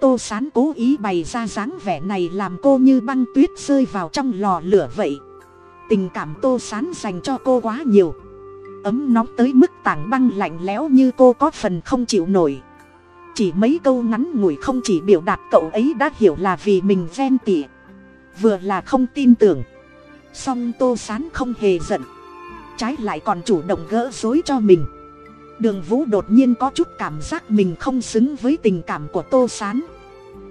Tô sán cố ý bày ra dáng vẻ này làm cô như băng tuyết rơi vào trong lò lửa vậy tình cảm tô sán dành cho cô quá nhiều. Ấm nóng tới mức tảng băng lạnh lẽo như cô có phần không chịu nổi. Chỉ mấy câu ngắn ngủi không chỉ biểu đạt cậu ấy đã hiểu là vì mình ven tỉ vừa là không tin tưởng. Song tô sán không hề giận, trái lại còn chủ động gỡ dối cho mình. Đường vũ đột nhiên có chút cảm giác mình không xứng với tình cảm của tô sán.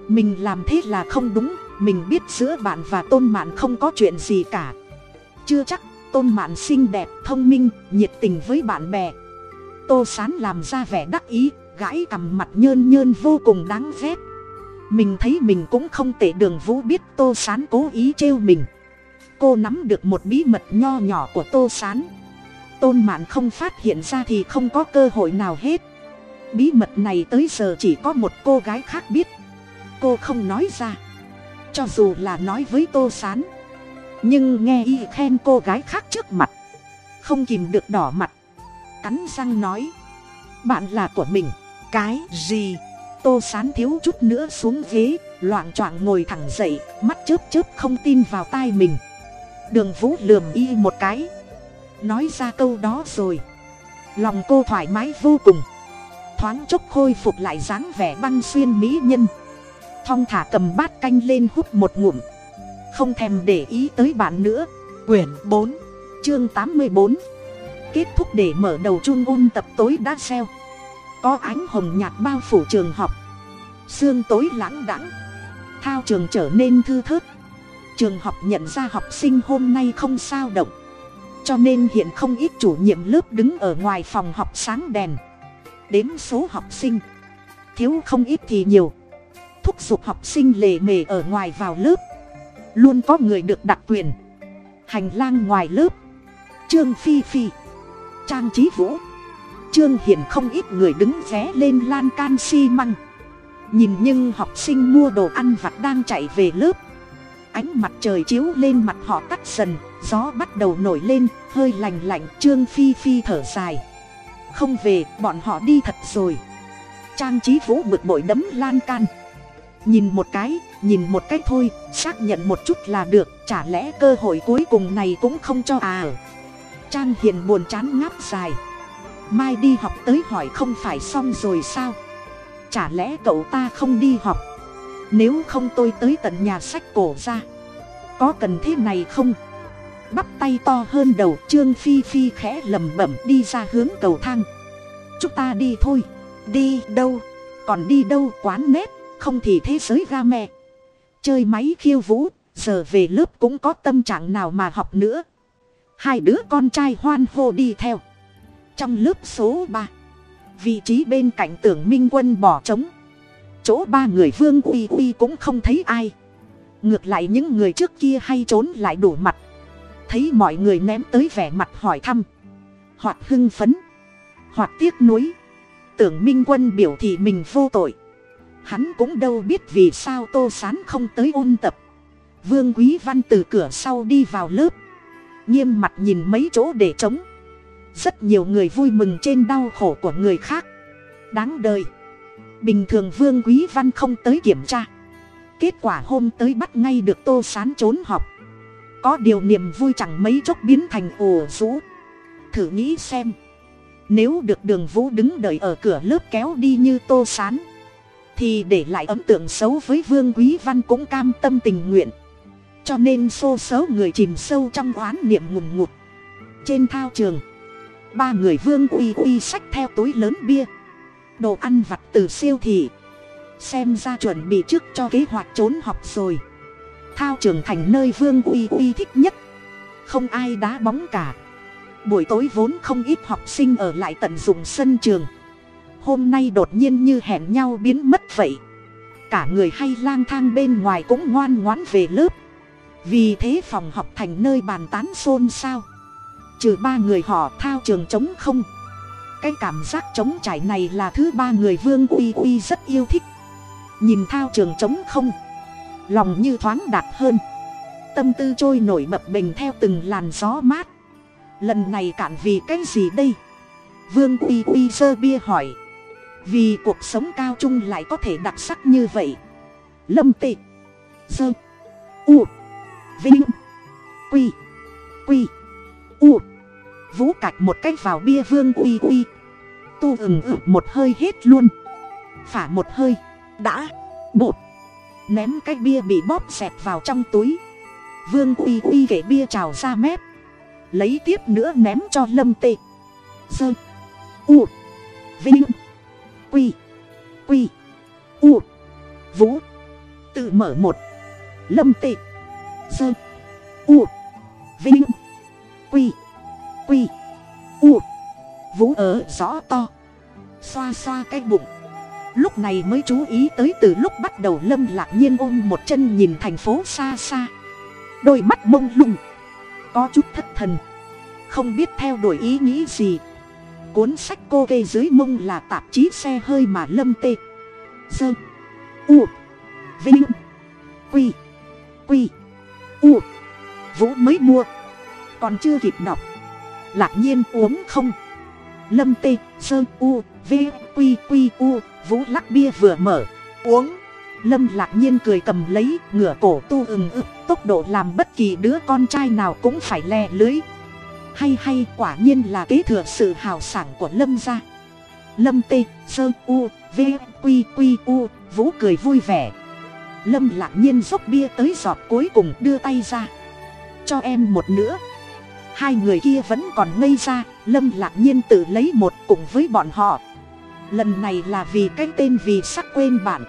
Mình làm thế là không đúng, mình biết giữa bạn và tôn mạn không có chuyện gì cả chưa chắc, tôn mạn xinh đẹp, thông minh, nhiệt tình với bạn bè. Tô sán làm ra vẻ đắc ý, gãi cằm mặt nhơn nhơn vô cùng đáng ghét. Mình thấy mình cũng không tệ đường vũ biết tô sán cố ý trêu mình. Cô nắm được một bí mật nho nhỏ của tô sán. Tôn mạn không phát hiện ra thì không có cơ hội nào hết. Bí mật này tới giờ chỉ có một cô gái khác biết. Cô không nói ra. Cho dù là nói với tô sán nhưng nghe y khen cô gái khác trước mặt, không kìm được đỏ mặt. Cắn răng nói, bạn là của mình, cái gì? Tô sán thiếu chút nữa xuống ghế, loạn choạng ngồi thẳng dậy, mắt chớp chớp không tin vào tai mình. Đường vũ lườm y một cái, nói ra câu đó rồi. Lòng cô thoải mái vô cùng. Thoáng chốc khôi phục lại dáng vẻ băng xuyên mỹ nhân. Thong thả cầm bát canh lên hút một ngụm không thèm để ý tới bạn nữa. Quyển bốn, chương tám mươi bốn. Kết thúc để mở đầu chun ôn tập tối đã xeo có ánh hồng nhạt bao phủ trường học. Sương tối lãng đãng. Thao trường trở nên thư thớt. Trường học nhận ra học sinh hôm nay không sao động. Cho nên hiện không ít chủ nhiệm lớp đứng ở ngoài phòng học sáng đèn. Đếm số học sinh. Thiếu không ít thì nhiều. Thúc giục học sinh lề mề ở ngoài vào lớp luôn có người được đặc quyền. Hành lang ngoài lớp. Trương phi phi. Trang trí vũ. Trương hiền không ít người đứng ré lên lan can xi măng. Nhìn nhưng học sinh mua đồ ăn vặt đang chạy về lớp. Ánh mặt trời chiếu lên mặt họ tắt dần, gió bắt đầu nổi lên, hơi lành lạnh, trương phi phi thở dài. Không về, bọn họ đi thật rồi. Trang trí vũ bực bội đấm lan can nhìn một cái, nhìn một cái thôi, xác nhận một chút là được, chả lẽ cơ hội cuối cùng này cũng không cho à? Trang hiền buồn chán ngáp dài. Mai đi học tới hỏi không phải xong rồi sao? Chả lẽ cậu ta không đi học? Nếu không tôi tới tận nhà sách cổ ra. Có cần thế này không? Bắp tay to hơn đầu, trương phi phi khẽ lầm bẩm đi ra hướng cầu thang. Chúng ta đi thôi. Đi đâu? Còn đi đâu quán nét? Không thì thế giới ga mẹ. Chơi máy khiêu vũ, giờ về lớp cũng có tâm trạng nào mà học nữa. Hai đứa con trai hoan hô đi theo. Trong lớp số ba, vị trí bên cạnh tưởng minh quân bỏ trống. Chỗ ba người vương uy uy cũng không thấy ai. Ngược lại những người trước kia hay trốn lại đủ mặt. Thấy mọi người ném tới vẻ mặt hỏi thăm. Hoặc hưng phấn. Hoặc tiếc nuối. Tưởng minh quân biểu thị mình vô tội hắn cũng đâu biết vì sao tô sán không tới ôn tập. Vương quý văn từ cửa sau đi vào lớp. Nghiêm mặt nhìn mấy chỗ để trống. Rất nhiều người vui mừng trên đau khổ của người khác. Đáng đời. Bình thường vương quý văn không tới kiểm tra. Kết quả hôm tới bắt ngay được tô sán trốn học. Có điều niềm vui chẳng mấy chốc biến thành ồ rũ. Thử nghĩ xem. Nếu được đường vũ đứng đợi ở cửa lớp kéo đi như tô sán thì để lại ấn tượng xấu với vương quý văn cũng cam tâm tình nguyện. Cho nên xô xấu người chìm sâu trong oán niệm ngùn ngụt. Trên thao trường, ba người vương uy uy sách theo túi lớn bia. Đồ ăn vặt từ siêu thị. Xem ra chuẩn bị trước cho kế hoạch trốn học rồi. Thao trường thành nơi vương uy uy thích nhất. Không ai đá bóng cả. Buổi tối vốn không ít học sinh ở lại tận dụng sân trường hôm nay đột nhiên như hẹn nhau biến mất vậy. Cả người hay lang thang bên ngoài cũng ngoan ngoãn về lớp. Vì thế phòng học thành nơi bàn tán xôn xao. Trừ ba người họ thao trường trống không. Cái cảm giác trống trải này là thứ ba người vương uy uy rất yêu thích. Nhìn thao trường trống không. Lòng như thoáng đạt hơn. Tâm tư trôi nổi bập bình theo từng làn gió mát. Lần này cạn vì cái gì đây? Vương uy uy giơ bia hỏi vì cuộc sống cao trung lại có thể đặc sắc như vậy. Lâm tị, sơ, u, vinh, quy quy, u. Vũ cạch một cách vào bia vương uy uy tu ừng ự một hơi hết luôn. Phả một hơi, đã bột ném cái bia bị bóp xẹt vào trong túi. Vương uy uy kể bia trào ra mép. Lấy tiếp nữa ném cho lâm tê dơ u, vinh quy. Quy. U. Vũ. Tự mở một. Lâm tị. Dơ u. Vinh. Quy. Quy. U. Vũ ở rõ to. Xoa xoa cái bụng. Lúc này mới chú ý tới từ lúc bắt đầu lâm lạc nhiên ôm một chân nhìn thành phố xa xa. Đôi mắt mông lung. Có chút thất thần. Không biết theo đuổi ý nghĩ gì cuốn sách cô kê dưới mông là tạp chí xe hơi mà lâm tê dơ u vinh quy quy u vũ mới mua. Còn chưa kịp đọc lạc nhiên uống không. Lâm tê sơ u v Quy, q u vũ lắc bia vừa mở uống. Lâm lạc nhiên cười cầm lấy ngửa cổ tu ừng ực tốc độ làm bất kỳ đứa con trai nào cũng phải lè lưới hay hay, quả nhiên là kế thừa sự hào sảng của lâm gia. Lâm tê, sơ, u, v, q q, u, vũ cười vui vẻ. Lâm lạc nhiên dốc bia tới giọt cuối cùng đưa tay ra. Cho em một nữa hai người kia vẫn còn ngây ra, lâm lạc nhiên tự lấy một cùng với bọn họ. Lần này là vì cái tên vì sắc quên bạn.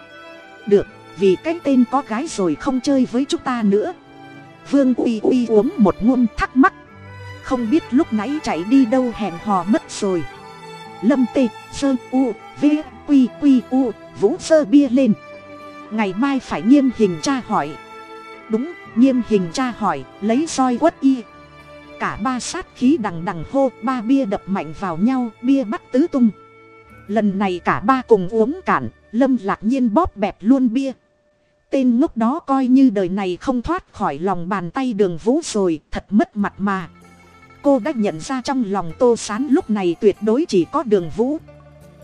Được, vì cái tên có gái rồi không chơi với chúng ta nữa. Vương uy uy uống một ngôn thắc mắc không biết lúc nãy chạy đi đâu hẹn hò mất rồi. Lâm tê, sơ, u, v, q q, u, vũ, sơ bia lên. Ngày mai phải nghiêm hình tra hỏi. Đúng, nghiêm hình tra hỏi, lấy roi quất y. Cả ba sát khí đằng đằng hô, ba bia đập mạnh vào nhau, bia bắt tứ tung. Lần này cả ba cùng uống cạn, lâm lạc nhiên bóp bẹp luôn bia. Tên ngốc đó coi như đời này không thoát khỏi lòng bàn tay đường vũ rồi, thật mất mặt mà cô đã nhận ra trong lòng tô sán lúc này tuyệt đối chỉ có đường vũ.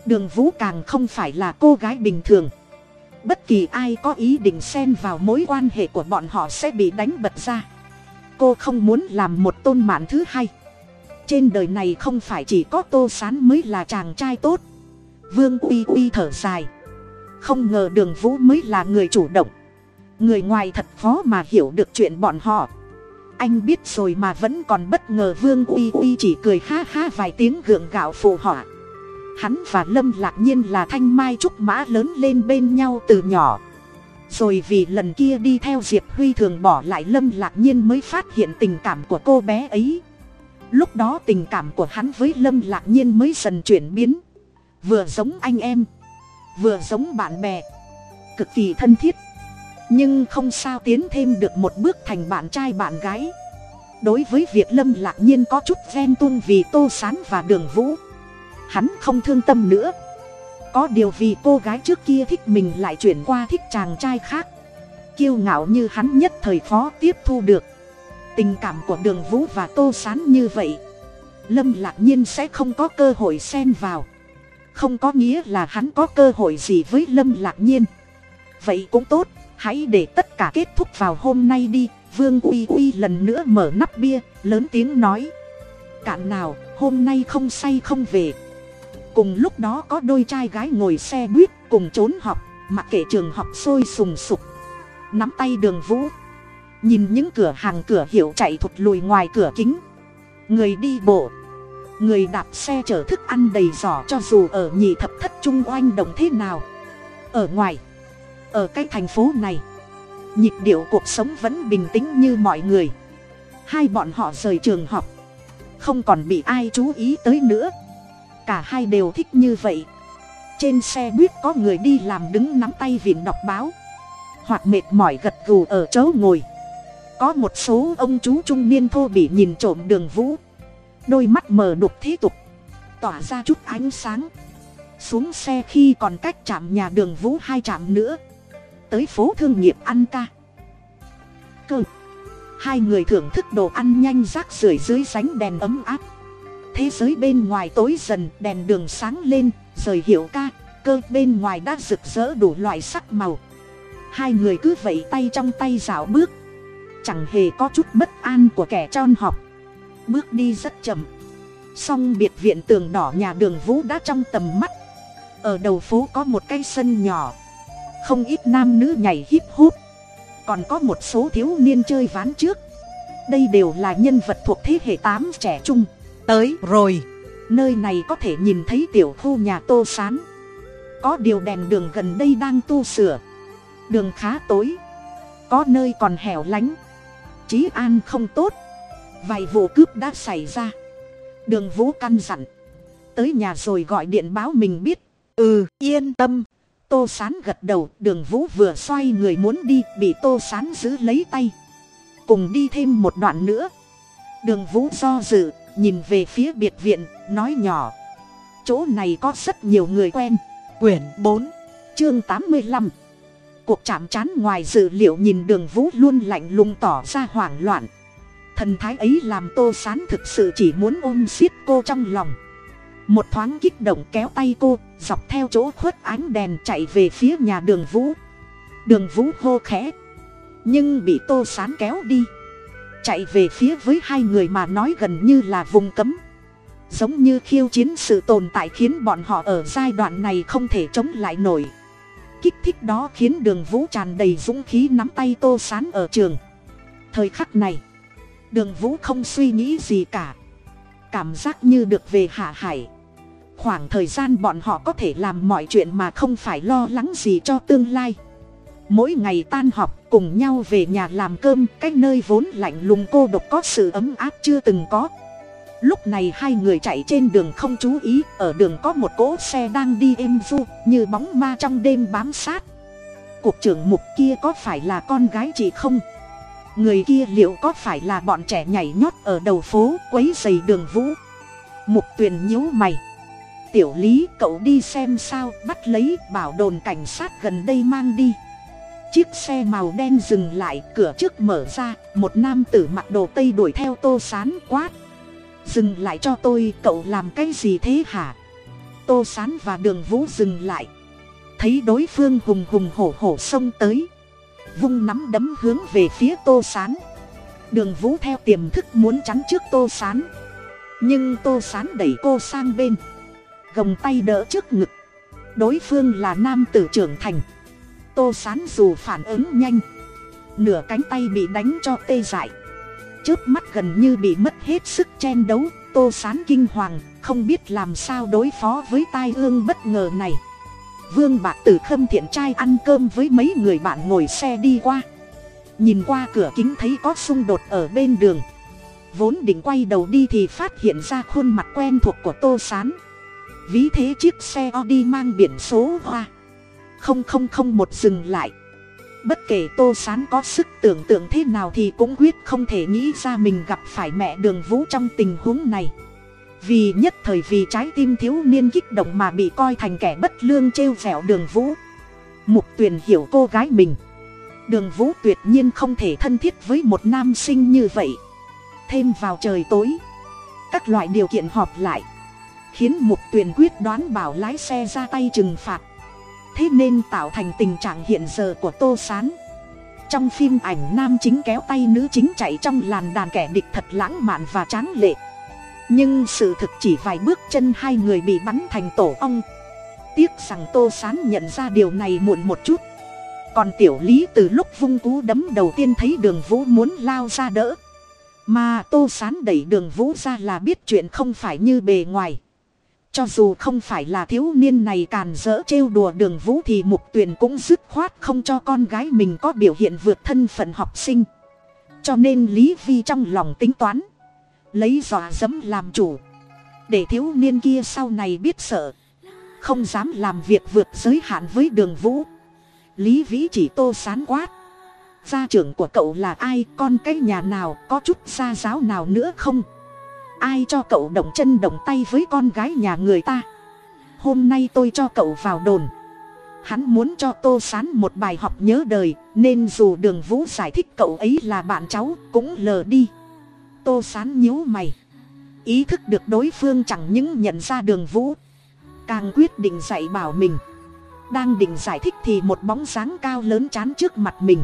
Đường vũ càng không phải là cô gái bình thường. Bất kỳ ai có ý định xen vào mối quan hệ của bọn họ sẽ bị đánh bật ra. Cô không muốn làm một tôn mạn thứ hai. Trên đời này không phải chỉ có tô sán mới là chàng trai tốt. Vương uy uy thở dài. Không ngờ đường vũ mới là người chủ động. Người ngoài thật khó mà hiểu được chuyện bọn họ anh biết rồi mà vẫn còn bất ngờ vương uy uy chỉ cười ha ha vài tiếng gượng gạo phụ họa. Hắn và lâm lạc nhiên là thanh mai trúc mã lớn lên bên nhau từ nhỏ. Rồi vì lần kia đi theo diệp huy thường bỏ lại lâm lạc nhiên mới phát hiện tình cảm của cô bé ấy. Lúc đó tình cảm của hắn với lâm lạc nhiên mới dần chuyển biến. Vừa giống anh em, vừa giống bạn bè. Cực kỳ thân thiết nhưng không sao tiến thêm được một bước thành bạn trai bạn gái. Đối với việc lâm lạc nhiên có chút ven tuông vì tô s á n và đường vũ. Hắn không thương tâm nữa. Có điều vì cô gái trước kia thích mình lại chuyển qua thích chàng trai khác. Kiêu ngạo như hắn nhất thời khó tiếp thu được. Tình cảm của đường vũ và tô s á n như vậy, lâm lạc nhiên sẽ không có cơ hội xen vào. Không có nghĩa là hắn có cơ hội gì với lâm lạc nhiên. Vậy cũng tốt hãy để tất cả kết thúc vào hôm nay đi. Vương uy uy lần nữa mở nắp bia, lớn tiếng nói. Cạn nào, hôm nay không say không về. Cùng lúc đó có đôi trai gái ngồi xe buýt cùng trốn học mặc kệ trường học sôi sùng sục. Nắm tay đường vũ. Nhìn những cửa hàng cửa hiệu chạy thụt lùi ngoài cửa kính. Người đi bộ. Người đạp xe chở thức ăn đầy giỏ cho dù ở nhị thập thất trung oanh động thế nào. Ở ngoài ở cái thành phố này, nhịp điệu cuộc sống vẫn bình tĩnh như mọi người. Hai bọn họ rời trường học. Không còn bị ai chú ý tới nữa. Cả hai đều thích như vậy. Trên xe buýt có người đi làm đứng nắm tay vịn đọc báo. Hoặc mệt mỏi gật gù ở chỗ ngồi. Có một số ông chú trung niên thô bị nhìn trộm đường vũ. Đôi mắt mờ đục thế tục. Tỏa ra chút ánh sáng. Xuống xe khi còn cách chạm nhà đường vũ hai chạm nữa tới phố thương nghiệp ăn ca. Cơ. Hai người thưởng thức đồ ăn nhanh rác rưởi dưới sánh đèn ấm áp. Thế giới bên ngoài tối dần, đèn đường sáng lên, rời hiệu ca, cơ bên ngoài đã rực rỡ đủ loại sắc màu. Hai người cứ vậy tay trong tay dạo bước. Chẳng hề có chút bất an của kẻ tròn học. Bước đi rất chậm. Song biệt viện tường đỏ nhà đường vũ đã trong tầm mắt. Ở đầu phố có một cái sân nhỏ không ít nam nữ nhảy hip hop. Còn có một số thiếu niên chơi ván trước. Đây đều là nhân vật thuộc thế hệ tám trẻ trung. Tới rồi. Nơi này có thể nhìn thấy tiểu khu nhà tô sán. Có điều đèn đường gần đây đang tu sửa. Đường khá tối. Có nơi còn hẻo lánh. Trí an không tốt. Vài vụ cướp đã xảy ra. Đường vũ căn dặn. Tới nhà rồi gọi điện báo mình biết. Ừ yên tâm tô sán gật đầu, đường vũ vừa xoay người muốn đi, bị tô sán giữ lấy tay. Cùng đi thêm một đoạn nữa. Đường vũ do dự, nhìn về phía biệt viện, nói nhỏ. Chỗ này có rất nhiều người quen. Quyển bốn, chương tám mươi lăm. Cuộc chạm trán ngoài dự liệu nhìn đường vũ luôn lạnh lùng tỏ ra hoảng loạn. Thần thái ấy làm tô sán thực sự chỉ muốn ôm xiết cô trong lòng một thoáng kích động kéo tay cô, dọc theo chỗ khuất ánh đèn chạy về phía nhà đường vũ. Đường vũ hô khẽ, nhưng bị tô sán kéo đi. Chạy về phía với hai người mà nói gần như là vùng cấm. Giống như khiêu chiến sự tồn tại khiến bọn họ ở giai đoạn này không thể chống lại nổi. Kích thích đó khiến đường vũ tràn đầy dũng khí nắm tay tô sán ở trường. Thời khắc này, đường vũ không suy nghĩ gì cả. Cảm giác như được về hạ hải khoảng thời gian bọn họ có thể làm mọi chuyện mà không phải lo lắng gì cho tương lai. Mỗi ngày tan họp cùng nhau về nhà làm cơm, cái nơi vốn lạnh lùng cô độc có sự ấm áp chưa từng có. Lúc này hai người chạy trên đường không chú ý, ở đường có một cỗ xe đang đi êm du, như bóng ma trong đêm bám sát. Cuộc trưởng mục kia có phải là con gái chị không? Người kia liệu có phải là bọn trẻ nhảy nhót ở đầu phố, quấy dày đường vũ? Mục tuyền nhíu mày tiểu lý, cậu đi xem sao, bắt lấy bảo đồn cảnh sát gần đây mang đi. Chiếc xe màu đen dừng lại, cửa trước mở ra, một nam tử mặc đồ tây đuổi theo tô sán quát. Dừng lại cho tôi, cậu làm cái gì thế hả? Tô sán và đường vũ dừng lại. Thấy đối phương hùng hùng hổ hổ xông tới, vung nắm đấm hướng về phía tô sán. Đường vũ theo tiềm thức muốn chắn trước tô sán. Nhưng tô sán đẩy cô sang bên gồng tay đỡ trước ngực. Đối phương là nam tử trưởng thành. Tô sán dù phản ứng nhanh. Nửa cánh tay bị đánh cho tê dại. Trước mắt gần như bị mất hết sức chen đấu, tô sán kinh hoàng, không biết làm sao đối phó với tai ương bất ngờ này. Vương bạc tử khâm thiện trai ăn cơm với mấy người bạn ngồi xe đi qua. Nhìn qua cửa kính thấy có xung đột ở bên đường. Vốn định quay đầu đi thì phát hiện ra khuôn mặt quen thuộc của tô sán ví thế chiếc xe audi mang biển số hoa. Không không không một dừng lại. Bất kể tô sán có sức tưởng tượng thế nào thì cũng quyết không thể nghĩ ra mình gặp phải mẹ đường vũ trong tình huống này. Vì nhất thời vì trái tim thiếu niên kích động mà bị coi thành kẻ bất lương trêu vẹo đường vũ. Mục tuyền hiểu cô gái mình. Đường vũ tuyệt nhiên không thể thân thiết với một nam sinh như vậy. Thêm vào trời tối, các loại điều kiện họp lại khiến mục tuyền quyết đoán bảo lái xe ra tay trừng phạt. Thế nên tạo thành tình trạng hiện giờ của tô s á n trong phim ảnh, nam chính kéo tay nữ chính chạy trong làn đàn kẻ địch thật lãng mạn và tráng lệ. Nhưng sự thực chỉ vài bước chân hai người bị bắn thành tổ ong. Tiếc rằng tô s á n nhận ra điều này muộn một chút. Còn tiểu lý từ lúc vung cú đấm đầu tiên thấy đường vũ muốn lao ra đỡ. Mà tô s á n đẩy đường vũ ra là biết chuyện không phải như bề ngoài cho dù không phải là thiếu niên này càn dỡ trêu đùa đường vũ thì mục tuyền cũng dứt khoát không cho con gái mình có biểu hiện vượt thân phận học sinh. Cho nên lý vi trong lòng tính toán, lấy dọa dẫm làm chủ. Để thiếu niên kia sau này biết sợ, không dám làm việc vượt giới hạn với đường vũ. Lý vĩ chỉ tô sán quát, gia trưởng của cậu là ai? Con cái nhà nào? Có chút gia giáo nào nữa không? Ai cho cậu động chân động tay với con gái nhà người ta? Hôm nay tôi cho cậu vào đồn. Hắn muốn cho tô sán một bài học nhớ đời, nên dù đường vũ giải thích cậu ấy là bạn cháu cũng lờ đi. Tô sán nhíu mày. Ý thức được đối phương chẳng những nhận ra đường vũ, càng quyết định dạy bảo mình. Đang định giải thích thì một bóng dáng cao lớn chán trước mặt mình.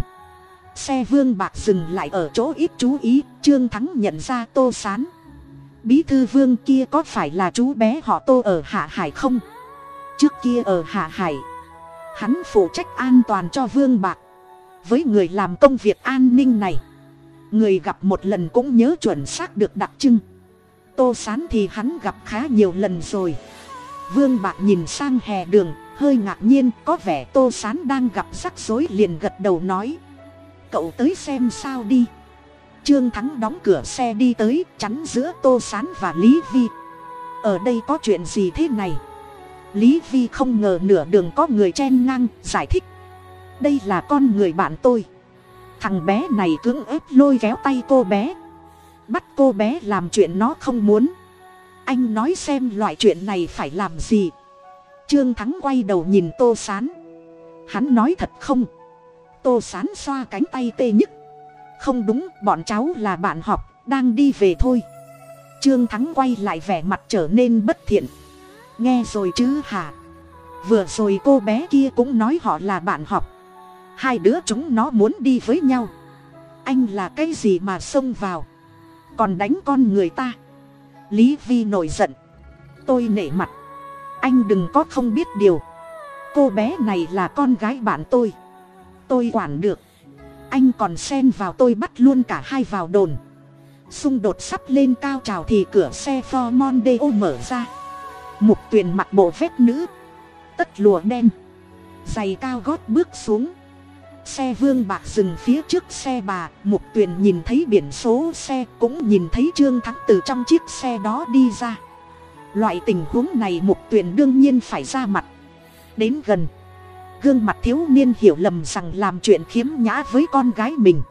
Xe vương bạc dừng lại ở chỗ ít chú ý, trương thắng nhận ra tô sán bí thư vương kia có phải là chú bé họ tô ở hạ hải không? Trước kia ở hạ hải, hắn phụ trách an toàn cho vương bạc. Với người làm công việc an ninh này, người gặp một lần cũng nhớ chuẩn xác được đặc trưng. Tô sán thì hắn gặp khá nhiều lần rồi. Vương bạc nhìn sang hè đường, hơi ngạc nhiên, có vẻ tô sán đang gặp rắc rối liền gật đầu nói, cậu tới xem sao đi trương thắng đóng cửa xe đi tới, chắn giữa tô sán và lý vi. Ở đây có chuyện gì thế này? Lý vi không ngờ nửa đường có người chen ngang, giải thích. Đây là con người bạn tôi. Thằng bé này cưỡng ép lôi kéo tay cô bé. Bắt cô bé làm chuyện nó không muốn. Anh nói xem loại chuyện này phải làm gì. Trương thắng quay đầu nhìn tô sán. Hắn nói thật không? Tô sán xoa cánh tay tê nhức không đúng, bọn cháu là bạn học, đang đi về thôi. Trương thắng quay lại vẻ mặt trở nên bất thiện. Nghe rồi chứ hả? Vừa rồi cô bé kia cũng nói họ là bạn học. Hai đứa chúng nó muốn đi với nhau. Anh là cái gì mà xông vào? Còn đánh con người ta. Lý vi nổi giận. Tôi nể mặt. Anh đừng có không biết điều. Cô bé này là con gái bạn tôi. Tôi quản được anh còn xen vào tôi bắt luôn cả hai vào đồn. Xung đột sắp lên cao trào thì cửa xe for mondeo mở ra. Mục tuyền mặc bộ vét nữ. Tất lùa đen. Giày cao gót bước xuống. Xe vương bạc dừng phía trước xe bà. Mục tuyền nhìn thấy biển số xe cũng nhìn thấy trương thắng từ trong chiếc xe đó đi ra. Loại tình huống này mục tuyền đương nhiên phải ra mặt. Đến gần gương mặt thiếu niên hiểu lầm rằng làm chuyện khiếm nhã với con gái mình.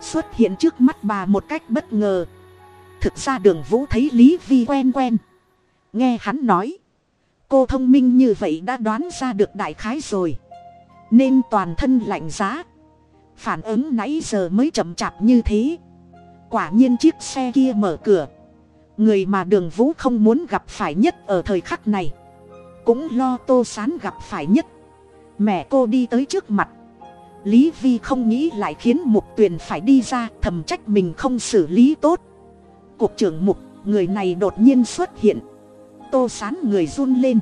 Xuất hiện trước mắt bà một cách bất ngờ. Thực ra đường vũ thấy lý vi quen quen. Nghe hắn nói, cô thông minh như vậy đã đoán ra được đại khái rồi. Nên toàn thân lạnh giá. Phản ứng nãy giờ mới chậm chạp như thế. Quả nhiên chiếc xe kia mở cửa. Người mà đường vũ không muốn gặp phải nhất ở thời khắc này. Cũng lo tô sán gặp phải nhất mẹ cô đi tới trước mặt. Lý vi không nghĩ lại khiến mục tuyền phải đi ra, thầm trách mình không xử lý tốt. Cục trưởng mục, người này đột nhiên xuất hiện. Tô sán người run lên.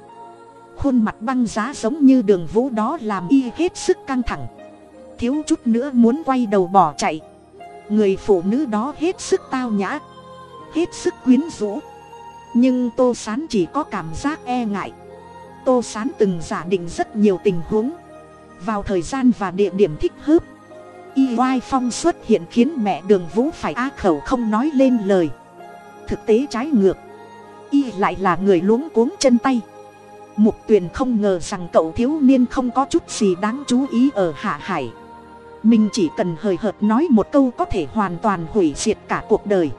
Khuôn mặt băng giá giống như đường vũ đó làm y hết sức căng thẳng. Thiếu chút nữa muốn quay đầu bỏ chạy. Người phụ nữ đó hết sức tao nhã, hết sức quyến rũ. Nhưng tô sán chỉ có cảm giác e ngại tô sán từng giả định rất nhiều tình huống. Vào thời gian và địa điểm thích hợp, y oai phong xuất hiện khiến mẹ đường vũ phải á khẩu không nói lên lời. Thực tế trái ngược, y lại là người luống cuống chân tay. Mục tuyền không ngờ rằng cậu thiếu niên không có chút gì đáng chú ý ở hạ hải. Mình chỉ cần hời hợt nói một câu có thể hoàn toàn hủy diệt cả cuộc đời.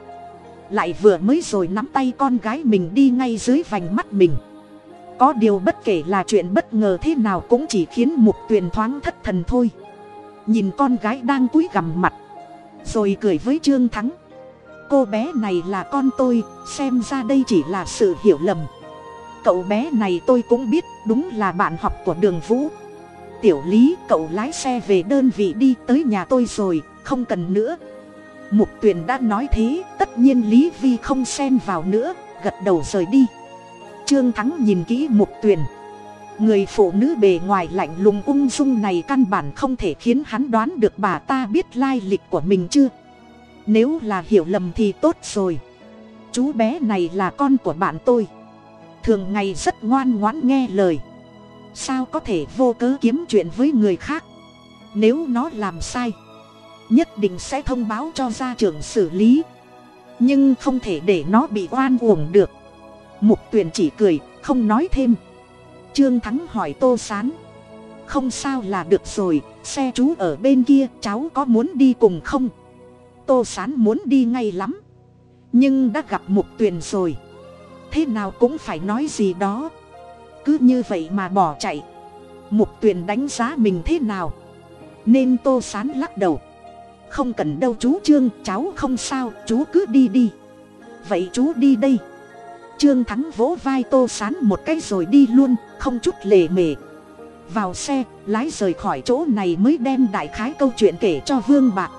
Lại vừa mới rồi nắm tay con gái mình đi ngay dưới vành mắt mình có điều bất kể là chuyện bất ngờ thế nào cũng chỉ khiến mục tuyền thoáng thất thần thôi. Nhìn con gái đang cúi gằm mặt, rồi cười với trương thắng. Cô bé này là con tôi, xem ra đây chỉ là sự hiểu lầm. Cậu bé này tôi cũng biết, đúng là bạn học của đường vũ. Tiểu lý, cậu lái xe về đơn vị đi, tới nhà tôi rồi, không cần nữa. Mục tuyền đã nói thế, tất nhiên lý vi không xen vào nữa, gật đầu rời đi trương thắng nhìn kỹ mục tuyền người phụ nữ bề ngoài lạnh lùng ung dung này căn bản không thể khiến hắn đoán được bà ta biết lai lịch của mình chưa. Nếu là hiểu lầm thì tốt rồi. Chú bé này là con của bạn tôi. Thường ngày rất ngoan ngoãn nghe lời. Sao có thể vô cớ kiếm chuyện với người khác? Nếu nó làm sai, nhất định sẽ thông báo cho gia trưởng xử lý. Nhưng không thể để nó bị oan uổng được mục tuyền chỉ cười, không nói thêm. Trương thắng hỏi tô s á n không sao là được rồi, xe chú ở bên kia, cháu có muốn đi cùng không? Tô s á n muốn đi ngay lắm. Nhưng đã gặp mục tuyền rồi. Thế nào cũng phải nói gì đó. Cứ như vậy mà bỏ chạy. Mục tuyền đánh giá mình thế nào? Nên tô s á n lắc đầu. Không cần đâu chú trương, cháu không sao, chú cứ đi đi. Vậy chú đi đây trương thắng vỗ vai tô sán một cái rồi đi luôn, không chút lề mề. Vào xe, lái rời khỏi chỗ này mới đem đại khái câu chuyện kể cho vương bạc.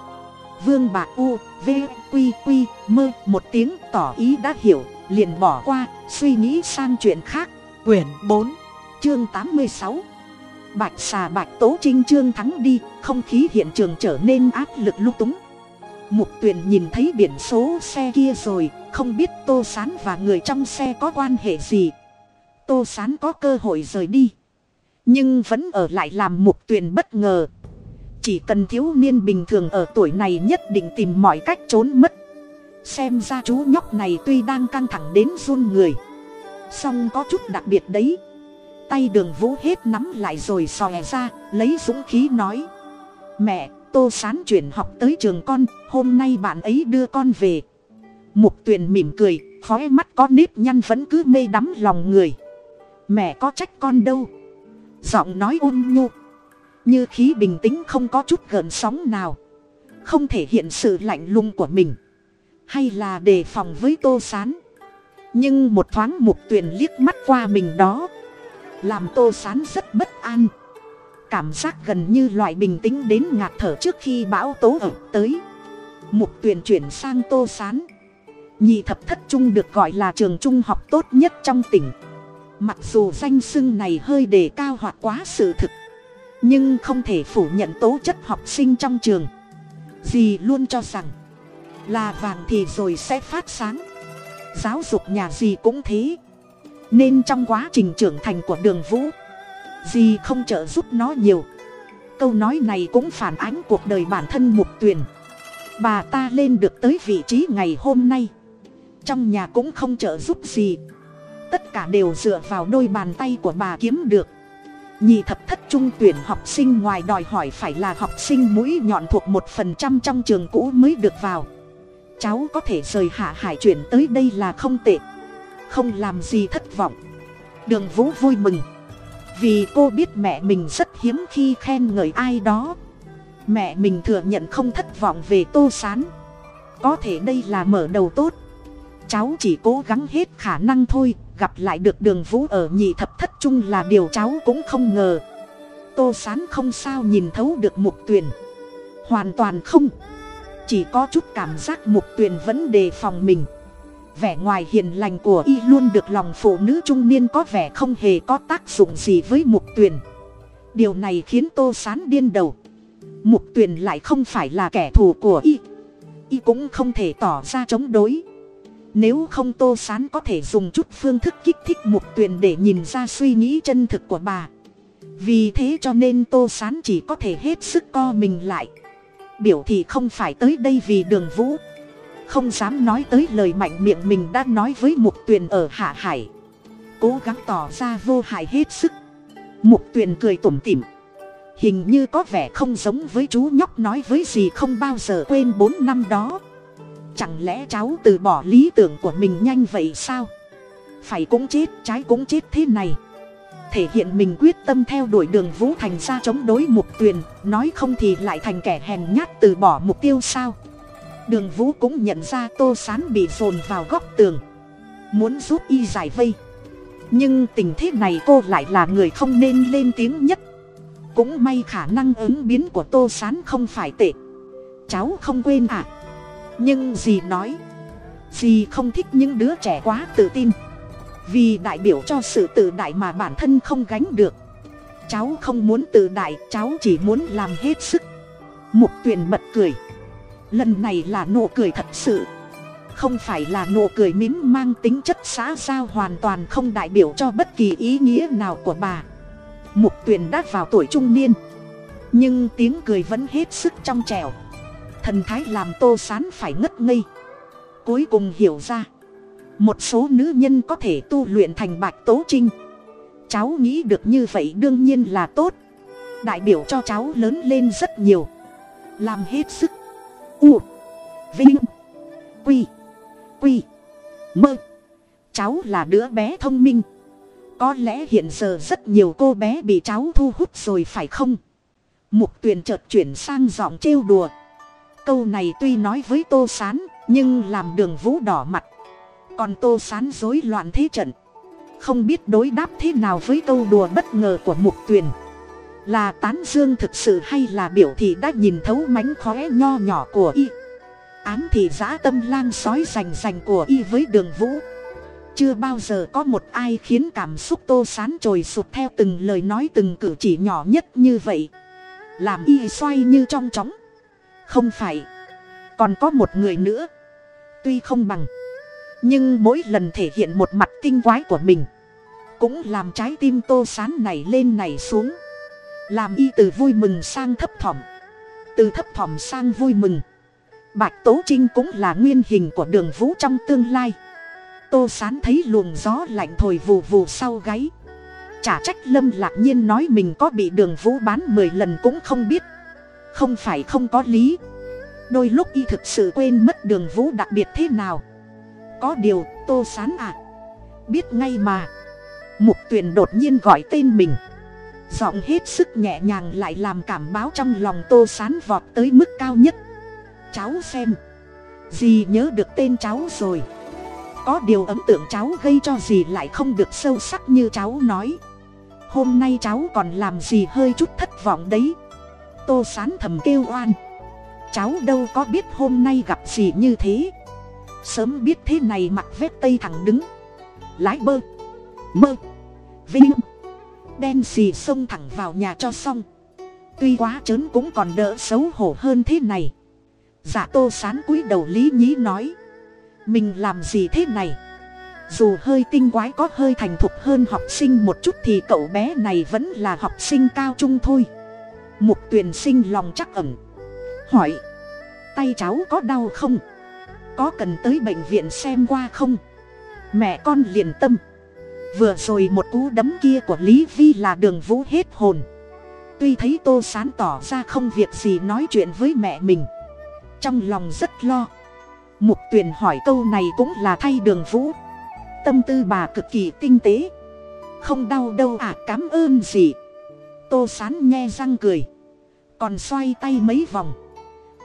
Vương bạc u, v q q mơ, một tiếng tỏ ý đã hiểu, liền bỏ qua, suy nghĩ sang chuyện khác. Quyển bốn, chương tám mươi sáu. Bạch xà bạch tố trinh trương thắng đi, không khí hiện trường trở nên áp lực lung túng. Mục tuyền nhìn thấy biển số xe kia rồi không biết tô sán và người trong xe có quan hệ gì. Tô sán có cơ hội rời đi, nhưng vẫn ở lại làm mục tuyền bất ngờ. Chỉ cần thiếu niên bình thường ở tuổi này nhất định tìm mọi cách trốn mất. Xem ra chú nhóc này tuy đang căng thẳng đến run người, song có chút đặc biệt đấy. Tay đường vũ hết nắm lại rồi xòe ra, lấy dũng khí nói, mẹ, tô sán chuyển học tới trường con, hôm nay bạn ấy đưa con về mục tuyền mỉm cười khói mắt có nếp nhăn vẫn cứ mê đắm lòng người. Mẹ có trách con đâu? Giọng nói ôn nhu. Như khí bình tĩnh không có chút gợn sóng nào. Không thể hiện sự lạnh lùng của mình. Hay là đề phòng với tô sán. Nhưng một thoáng mục tuyền liếc mắt qua mình đó. Làm tô sán rất bất an. Cảm giác gần như loại bình tĩnh đến ngạt thở trước khi bão tố ập tới. Mục tuyền chuyển sang tô sán nhị thập thất trung được gọi là trường trung học tốt nhất trong tỉnh. Mặc dù danh xưng này hơi đề cao hoặc quá sự thực, nhưng không thể phủ nhận tố chất học sinh trong trường. Dì luôn cho rằng, là vàng thì rồi sẽ phát sáng. Giáo dục nhà dì cũng thế. Nên trong quá trình trưởng thành của đường vũ, dì không trợ giúp nó nhiều. Câu nói này cũng phản ánh cuộc đời bản thân mục tuyền. Bà ta lên được tới vị trí ngày hôm nay trong nhà cũng không trợ giúp gì. Tất cả đều dựa vào đôi bàn tay của bà kiếm được. Nhị thập thất trung tuyển học sinh ngoài đòi hỏi phải là học sinh mũi nhọn thuộc một phần trăm trong trường cũ mới được vào. Cháu có thể rời hạ hải chuyển tới đây là không tệ. Không làm gì thất vọng. Đường vũ vui mừng. Vì cô biết mẹ mình rất hiếm khi khen ngợi ai đó. Mẹ mình thừa nhận không thất vọng về tô s á n có thể đây là mở đầu tốt cháu chỉ cố gắng hết khả năng thôi, gặp lại được đường vũ ở nhị thập thất trung là điều cháu cũng không ngờ. Tô s á n không sao nhìn thấu được mục tuyền. Hoàn toàn không. Chỉ có chút cảm giác mục tuyền vẫn đề phòng mình. Vẻ ngoài hiền lành của y luôn được lòng phụ nữ trung niên có vẻ không hề có tác dụng gì với mục tuyền. Điều này khiến tô sán điên đầu. Mục tuyền lại không phải là kẻ thù của y. Y cũng không thể tỏ ra chống đối nếu không tô sán có thể dùng chút phương thức kích thích mục tuyền để nhìn ra suy nghĩ chân thực của bà. Vì thế cho nên tô sán chỉ có thể hết sức co mình lại. Biểu thị không phải tới đây vì đường vũ. Không dám nói tới lời mạnh miệng mình đã nói với mục tuyền ở hạ hải. Cố gắng tỏ ra vô hại hết sức. Mục tuyền cười tủm tỉm. Hình như có vẻ không giống với chú nhóc nói với gì không bao giờ quên bốn năm đó chẳng lẽ cháu từ bỏ lý tưởng của mình nhanh vậy sao? Phải cũng chết, trái cũng chết thế này. Thể hiện mình quyết tâm theo đuổi đường vũ thành ra chống đối mục tuyền, nói không thì lại thành kẻ hèn nhát từ bỏ mục tiêu sao? Đường vũ cũng nhận ra tô sán bị dồn vào góc tường, muốn giúp y giải vây. Nhưng tình thế này cô lại là người không nên lên tiếng nhất. Cũng may khả năng ứng biến của tô sán không phải tệ. Cháu không quên à nhưng dì nói, dì không thích những đứa trẻ quá tự tin. Vì đại biểu cho sự tự đại mà bản thân không gánh được. Cháu không muốn tự đại, cháu chỉ muốn làm hết sức. Mục tuyền bật cười. Lần này là nụ cười thật sự. Không phải là nụ cười mím mang tính chất xã giao hoàn toàn không đại biểu cho bất kỳ ý nghĩa nào của bà. Mục tuyền đã vào tuổi trung niên. Nhưng tiếng cười vẫn hết sức trong trẻo thần thái làm tô sán phải ngất ngây. Cuối cùng hiểu ra, một số nữ nhân có thể tu luyện thành bạch tố trinh. Cháu nghĩ được như vậy đương nhiên là tốt. Đại biểu cho cháu lớn lên rất nhiều. Làm hết sức. U, vinh, quy quy, mơ. Cháu là đứa bé thông minh. Có lẽ hiện giờ rất nhiều cô bé bị cháu thu hút rồi phải không? Mục tuyền chợt chuyển sang giọng trêu đùa câu này tuy nói với tô s á n nhưng làm đường vũ đỏ mặt. Còn tô s á n rối loạn thế trận. Không biết đối đáp thế nào với câu đùa bất ngờ của mục tuyền. Là tán dương thực sự hay là biểu thị đã nhìn thấu mánh khóe nho nhỏ của y? Ám thị giã tâm lang sói rành rành của y với đường vũ. Chưa bao giờ có một ai khiến cảm xúc tô sán trồi sụt theo từng lời nói từng cử chỉ nhỏ nhất như vậy. Làm y xoay như trong chóng không phải. Còn có một người nữa. Tuy không bằng. Nhưng mỗi lần thể hiện một mặt kinh quái của mình. Cũng làm trái tim tô sán này lên này xuống. Làm y từ vui mừng sang thấp thỏm. Từ thấp thỏm sang vui mừng. Bạch tố trinh cũng là nguyên hình của đường vũ trong tương lai. Tô sán thấy luồng gió lạnh thổi vù vù sau gáy. Chả trách lâm lạc nhiên nói mình có bị đường vũ bán mười lần cũng không biết không phải không có lý. Đôi lúc y thực sự quên mất đường vũ đặc biệt thế nào. Có điều, tô sán à biết ngay mà. Mục tuyền đột nhiên gọi tên mình. Giọng hết sức nhẹ nhàng lại làm cảm báo trong lòng tô sán vọt tới mức cao nhất. Cháu xem. Dì nhớ được tên cháu rồi. Có điều ấn tượng cháu gây cho dì lại không được sâu sắc như cháu nói. Hôm nay cháu còn làm gì hơi chút thất vọng đấy tô sán thầm kêu oan. Cháu đâu có biết hôm nay gặp gì như thế. Sớm biết thế này mặc vét tây thẳng đứng. Lái bơ. Mơ. Vinh. Đen xì xông thẳng vào nhà cho xong. Tuy quá trớn cũng còn đỡ xấu hổ hơn thế này. Giả tô sán cúi đầu lý nhí nói. Mình làm gì thế này? Dù hơi tinh quái có hơi thành thục hơn học sinh một chút thì cậu bé này vẫn là học sinh cao trung thôi mục tuyền sinh lòng chắc ẩm. Hỏi, tay cháu có đau không? Có cần tới bệnh viện xem qua không? Mẹ con liền tâm. Vừa rồi một cú đấm kia của lý vi là đường vũ hết hồn. Tuy thấy tô sán tỏ ra không việc gì nói chuyện với mẹ mình, trong lòng rất lo. Mục tuyền hỏi câu này cũng là thay đường vũ. Tâm tư bà cực kỳ tinh tế. Không đau đâu à cám ơn gì tô sán nghe răng cười. Còn xoay tay mấy vòng.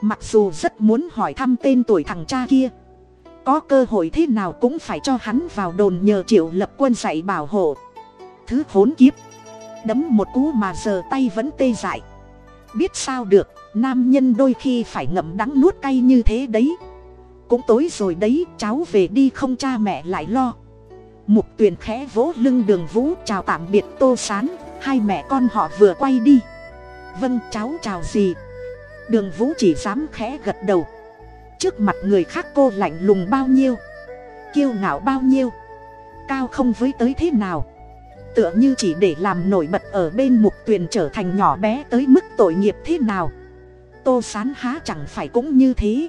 Mặc dù rất muốn hỏi thăm tên tuổi thằng cha kia. Có cơ hội thế nào cũng phải cho hắn vào đồn nhờ triệu lập quân dạy bảo hộ. Thứ khốn kiếp. Đấm một cú mà giờ tay vẫn tê dại. Biết sao được, nam nhân đôi khi phải ngậm đắng nuốt cay như thế đấy. Cũng tối rồi đấy, cháu về đi không cha mẹ lại lo. Mục tuyền khẽ vỗ lưng đường vũ chào tạm biệt tô sán hai mẹ con họ vừa quay đi. Vâng cháu chào gì đường vũ chỉ dám khẽ gật đầu. Trước mặt người khác cô lạnh lùng bao nhiêu? Kiêu ngạo bao nhiêu? Cao không với tới thế nào? Tựa như chỉ để làm nổi bật ở bên mục tuyền trở thành nhỏ bé tới mức tội nghiệp thế nào? Tô sán há chẳng phải cũng như thế.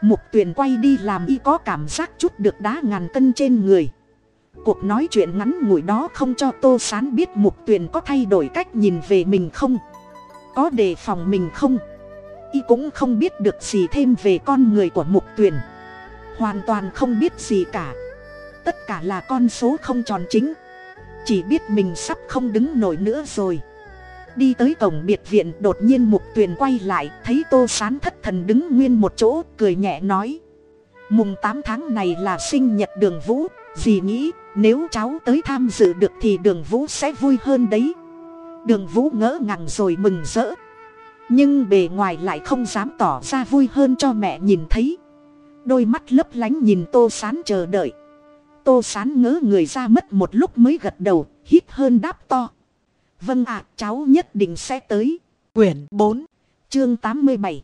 Mục tuyền quay đi làm y có cảm giác chút được đá ngàn cân trên người cuộc nói chuyện ngắn ngủi đó không cho tô sán biết mục tuyền có thay đổi cách nhìn về mình không. Có đề phòng mình không? Y cũng không biết được gì thêm về con người của mục tuyền. Hoàn toàn không biết gì cả. Tất cả là con số không tròn chính. Chỉ biết mình sắp không đứng nổi nữa rồi. Đi tới cổng biệt viện, đột nhiên mục tuyền quay lại, thấy tô sán thất thần đứng nguyên một chỗ, cười nhẹ nói. Mùng tám tháng này là sinh nhật đường vũ dì nghĩ nếu cháu tới tham dự được thì đường vũ sẽ vui hơn đấy. Đường vũ ngỡ ngàng rồi mừng rỡ. Nhưng bề ngoài lại không dám tỏ ra vui hơn cho mẹ nhìn thấy. Đôi mắt lấp lánh nhìn tô sán chờ đợi. Tô sán ngỡ người ra mất một lúc mới gật đầu hít hơn đáp to. Vâng ạ cháu nhất định sẽ tới. Quyển bốn chương tám mươi bảy.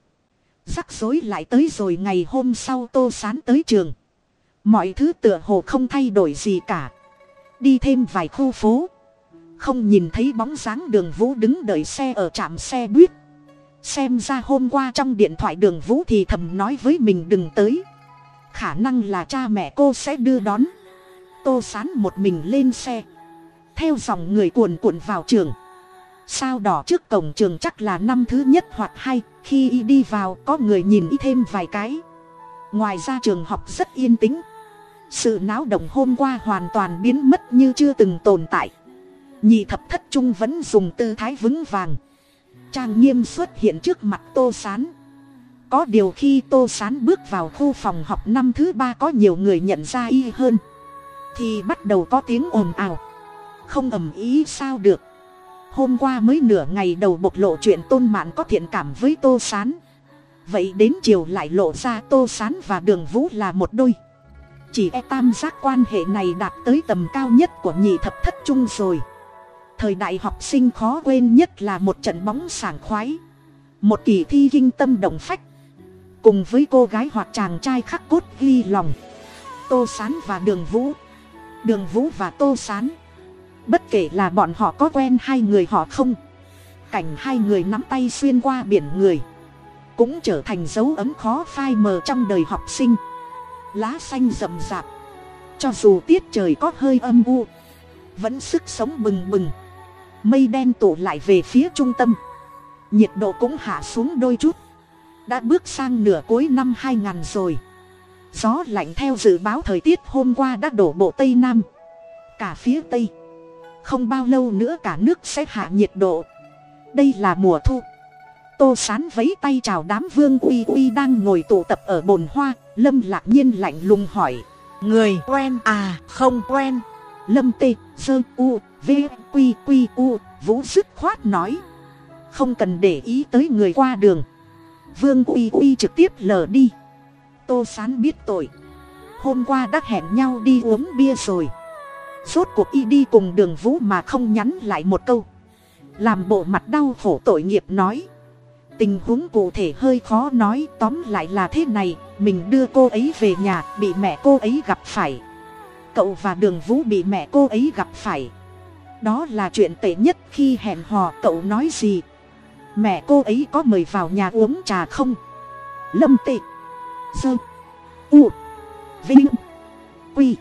Rắc rối lại tới rồi ngày hôm sau tô sán tới trường mọi thứ tựa hồ không thay đổi gì cả. Đi thêm vài khu phố. Không nhìn thấy bóng dáng đường vũ đứng đợi xe ở trạm xe buýt. Xem ra hôm qua trong điện thoại đường vũ thì thầm nói với mình đừng tới. Khả năng là cha mẹ cô sẽ đưa đón. Tô sán một mình lên xe. Theo dòng người cuồn cuộn vào trường. Sao đỏ trước cổng trường chắc là năm thứ nhất hoặc hai, khi y đi vào có người nhìn y thêm vài cái. Ngoài ra trường học rất yên tĩnh sự náo động hôm qua hoàn toàn biến mất như chưa từng tồn tại. Nhị thập thất trung vẫn dùng tư thái vững vàng. Trang nghiêm xuất hiện trước mặt tô s á n có điều khi tô s á n bước vào khu phòng học năm thứ ba có nhiều người nhận ra y hơn. Thì bắt đầu có tiếng ồn ào. Không ầm ý sao được. Hôm qua mới nửa ngày đầu bộc lộ chuyện tôn mạn có thiện cảm với tô s á n vậy đến chiều lại lộ ra tô s á n và đường vũ là một đôi chỉ e tam giác quan hệ này đạt tới tầm cao nhất của nhị thập thất trung rồi. Thời đại học sinh khó quên nhất là một trận bóng sảng khoái, một kỳ thi kinh tâm động phách. Cùng với cô gái hoặc chàng trai khắc cốt ghi lòng, tô sán và đường vũ. Đường vũ và tô sán, bất kể là bọn họ có quen hai người họ không, cảnh hai người nắm tay xuyên qua biển người, cũng trở thành dấu ấm khó phai mờ trong đời học sinh lá xanh rậm rạp. Cho dù tiết trời có hơi âm u, vẫn sức sống bừng bừng. Mây đen tụ lại về phía trung tâm. Nhiệt độ cũng hạ xuống đôi chút. Đã bước sang nửa cuối năm hai ngàn rồi. Gió lạnh theo dự báo thời tiết hôm qua đã đổ bộ tây nam. Cả phía tây. Không bao lâu nữa cả nước sẽ hạ nhiệt độ. Đây là mùa thu. Tô sán vấy tay chào đám vương uy uy đang ngồi tụ tập ở bồn hoa lâm lạc nhiên lạnh lùng hỏi. Người quen à không quen. Lâm tê dơ u v q q u vũ dứt khoát nói. Không cần để ý tới người qua đường. Vương uy uy trực tiếp lờ đi. Tô sán biết tội. Hôm qua đã hẹn nhau đi uống bia rồi. Rốt cuộc y đi cùng đường vũ mà không nhắn lại một câu. Làm bộ mặt đau khổ tội nghiệp nói. Tình huống cụ thể hơi khó nói tóm lại là thế này mình đưa cô ấy về nhà, bị mẹ cô ấy gặp phải. Cậu và đường vũ bị mẹ cô ấy gặp phải. Đó là chuyện tệ nhất khi hẹn hò, cậu nói gì? Mẹ cô ấy có mời vào nhà uống trà không? Lâm tị. Sơ u. Vinh. Quy.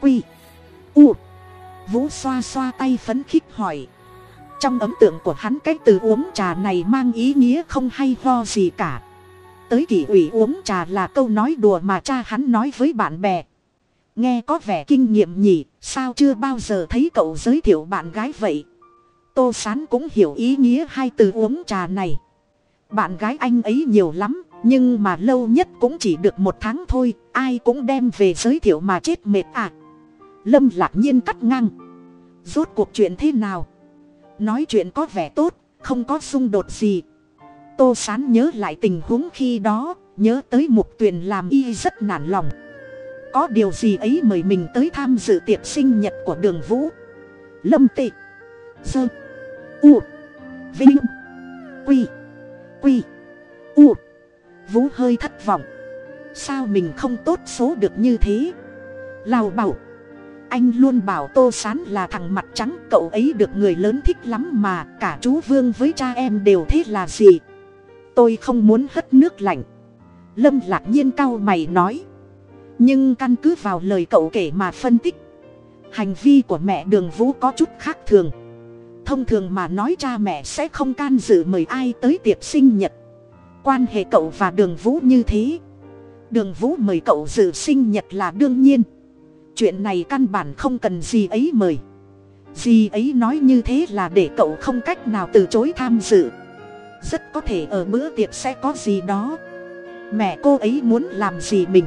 Quy. U. Vũ xoa xoa tay phấn khích hỏi. Trong ấn tượng của hắn cái từ uống trà này mang ý nghĩa không hay ho gì cả tới kỷ ủy uống trà là câu nói đùa mà cha hắn nói với bạn bè. Nghe có vẻ kinh nghiệm nhỉ, sao chưa bao giờ thấy cậu giới thiệu bạn gái vậy? Tô sán cũng hiểu ý nghĩa hai từ uống trà này. Bạn gái anh ấy nhiều lắm, nhưng mà lâu nhất cũng chỉ được một tháng thôi, ai cũng đem về giới thiệu mà chết mệt à. Lâm lạc nhiên cắt ngang. Rốt cuộc chuyện thế nào? Nói chuyện có vẻ tốt, không có xung đột gì tô sán nhớ lại tình huống khi đó, nhớ tới mục tuyền làm y rất nản lòng. Có điều gì ấy mời mình tới tham dự tiệc sinh nhật của đường vũ? Lâm tị, sơ, u, vinh, quy quy, u. Vũ hơi thất vọng. Sao mình không tốt số được như thế? Lào bảo, anh luôn bảo tô sán là thằng mặt trắng, cậu ấy được người lớn thích lắm mà, cả chú vương với cha em đều thế là gì? Tôi không muốn hất nước lạnh. Lâm lạc nhiên cau mày nói. Nhưng căn cứ vào lời cậu kể mà phân tích, hành vi của mẹ đường vũ có chút khác thường. Thông thường mà nói cha mẹ sẽ không can dự mời ai tới tiệc sinh nhật. Quan hệ cậu và đường vũ như thế. Đường vũ mời cậu dự sinh nhật là đương nhiên. Chuyện này căn bản không cần gì ấy mời. Gì ấy nói như thế là để cậu không cách nào từ chối tham dự rất có thể ở bữa tiệc sẽ có gì đó. Mẹ cô ấy muốn làm gì mình?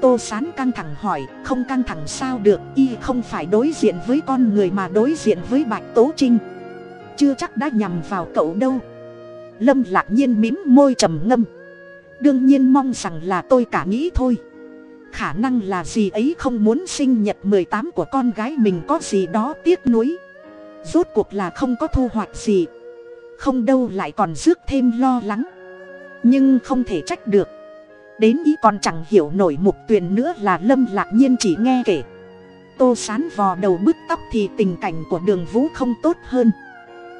Tô sán căng thẳng hỏi, không căng thẳng sao được, y không phải đối diện với con người mà đối diện với bạch tố trinh. Chưa chắc đã nhằm vào cậu đâu. Lâm lạc nhiên mím môi trầm ngâm. Đương nhiên mong rằng là tôi cả nghĩ thôi. Khả năng là gì ấy không muốn sinh nhật mười tám của con gái mình có gì đó tiếc nuối. Rốt cuộc là không có thu hoạch gì không đâu lại còn rước thêm lo lắng. Nhưng không thể trách được. Đến ý còn chẳng hiểu nổi mục tuyền nữa là lâm lạc nhiên chỉ nghe kể. Tô sán vò đầu bứt tóc thì tình cảnh của đường vũ không tốt hơn.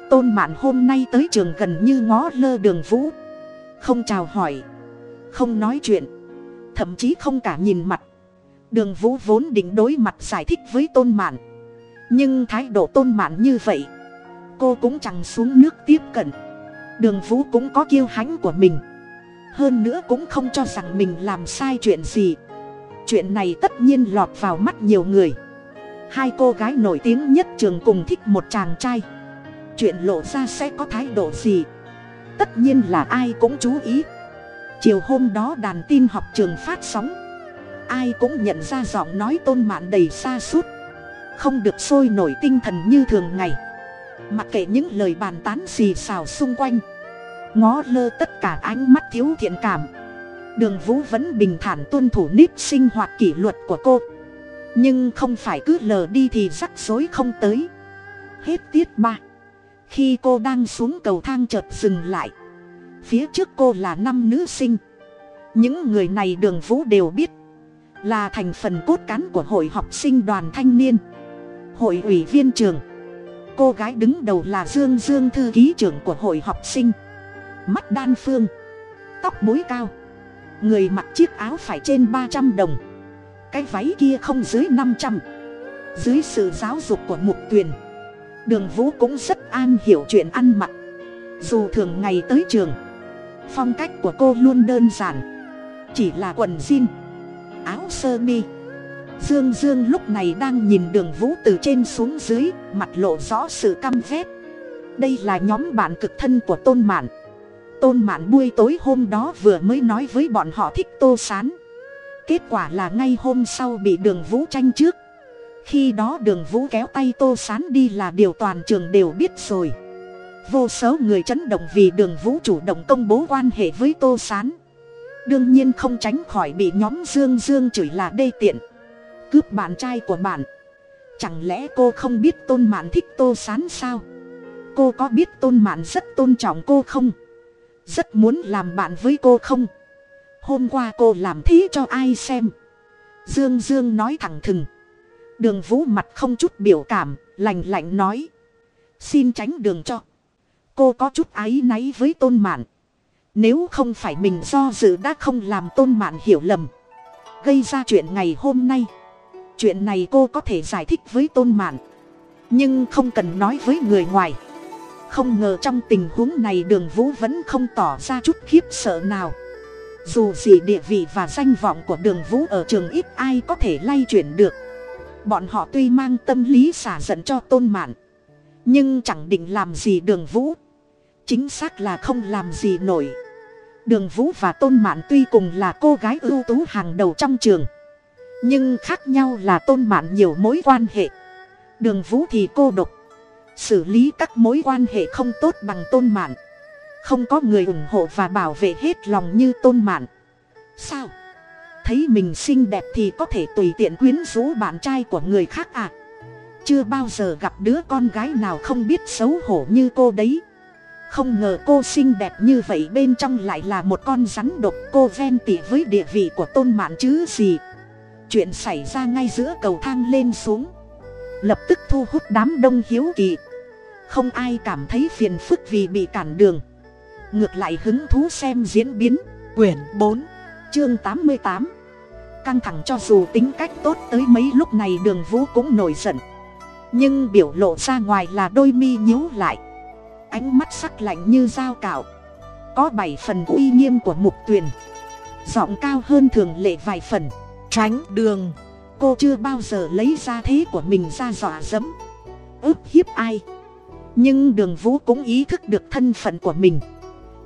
Tôn mạn hôm nay tới trường gần như ngó lơ đường vũ. Không chào hỏi, không nói chuyện, thậm chí không cả nhìn mặt. Đường vũ vốn định đối mặt giải thích với tôn mạn. Nhưng thái độ tôn mạn như vậy cô cũng chẳng xuống nước tiếp cận. Đường vũ cũng có kiêu hãnh của mình. Hơn nữa cũng không cho rằng mình làm sai chuyện gì. Chuyện này tất nhiên lọt vào mắt nhiều người. Hai cô gái nổi tiếng nhất trường cùng thích một chàng trai. Chuyện lộ ra sẽ có thái độ gì? Tất nhiên là ai cũng chú ý. Chiều hôm đó đàn tin học trường phát sóng. Ai cũng nhận ra giọng nói tôn mạn đầy xa suốt. Không được sôi nổi tinh thần như thường ngày mặc kệ những lời bàn tán xì xào xung quanh, ngó lơ tất cả ánh mắt thiếu thiện cảm. Đường vũ vẫn bình thản tuân thủ nếp sinh hoạt kỷ luật của cô. Nhưng không phải cứ lờ đi thì rắc rối không tới. Hết tiết ba, khi cô đang xuống cầu thang chợt dừng lại. Phía trước cô là năm nữ sinh. Những người này đường vũ đều biết là thành phần cốt cán của hội học sinh đoàn thanh niên, hội ủy viên trường cô gái đứng đầu là dương dương thư ký trưởng của hội học sinh. Mắt đan phương. Tóc búi cao. Người mặc chiếc áo phải trên ba trăm đồng. Cái váy kia không dưới năm trăm. Dưới sự giáo dục của mục tuyền, đường vũ cũng rất an hiểu chuyện ăn mặc. Dù thường ngày tới trường, phong cách của cô luôn đơn giản. Chỉ là quần jean, áo sơ mi dương dương lúc này đang nhìn đường vũ từ trên xuống dưới, mặt lộ rõ sự căm phét. đây là nhóm bạn cực thân của tôn mạn. Tôn mạn buổi tối hôm đó vừa mới nói với bọn họ thích tô sán. Kết quả là ngay hôm sau bị đường vũ tranh trước. Khi đó đường vũ kéo tay tô sán đi là điều toàn trường đều biết rồi. Vô số người chấn động vì đường vũ chủ động công bố quan hệ với tô sán. Đương nhiên không tránh khỏi bị nhóm dương dương chửi là đê tiện cướp bạn trai của bạn. Chẳng lẽ cô không biết tôn mạn thích tô sán sao? Cô có biết tôn mạn rất tôn trọng cô không? Rất muốn làm bạn với cô không? Hôm qua cô làm thế cho ai xem? Dương dương nói thẳng thừng. Đường vũ mặt không chút biểu cảm lành lạnh nói. Xin tránh đường cho. Cô có chút áy náy với tôn mạn. Nếu không phải mình do dự đã không làm tôn mạn hiểu lầm. Gây ra chuyện ngày hôm nay chuyện này cô có thể giải thích với tôn mạn, nhưng không cần nói với người ngoài. Không ngờ trong tình huống này đường vũ vẫn không tỏ ra chút khiếp sợ nào. Dù gì địa vị và danh vọng của đường vũ ở trường ít ai có thể lay chuyển được. Bọn họ tuy mang tâm lý xả giận cho tôn mạn, nhưng chẳng định làm gì đường vũ. Chính xác là không làm gì nổi. Đường vũ và tôn mạn tuy cùng là cô gái ưu tú hàng đầu trong trường nhưng khác nhau là tôn mạn nhiều mối quan hệ. Đường vũ thì cô độc. Xử lý các mối quan hệ không tốt bằng tôn mạn. Không có người ủng hộ và bảo vệ hết lòng như tôn mạn. Sao? Thấy mình xinh đẹp thì có thể tùy tiện quyến rũ bạn trai của người khác à? Chưa bao giờ gặp đứa con gái nào không biết xấu hổ như cô đấy. Không ngờ cô xinh đẹp như vậy bên trong lại là một con rắn độc, cô ven tỉ với địa vị của tôn mạn chứ gì chuyện xảy ra ngay giữa cầu thang lên xuống. Lập tức thu hút đám đông hiếu kỳ. Không ai cảm thấy phiền phức vì bị cản đường. Ngược lại hứng thú xem diễn biến. Quyển bốn, chương tám mươi tám. Căng thẳng cho dù tính cách tốt tới mấy lúc này đường vũ cũng nổi giận. Nhưng biểu lộ ra ngoài là đôi mi nhíu lại. Ánh mắt sắc lạnh như dao cạo. Có bảy phần uy nghiêm của mục tuyền. Giọng cao hơn thường lệ vài phần tránh đường. Cô chưa bao giờ lấy ra thế của mình ra dọa dẫm. Ức hiếp ai? Nhưng đường vũ cũng ý thức được thân phận của mình.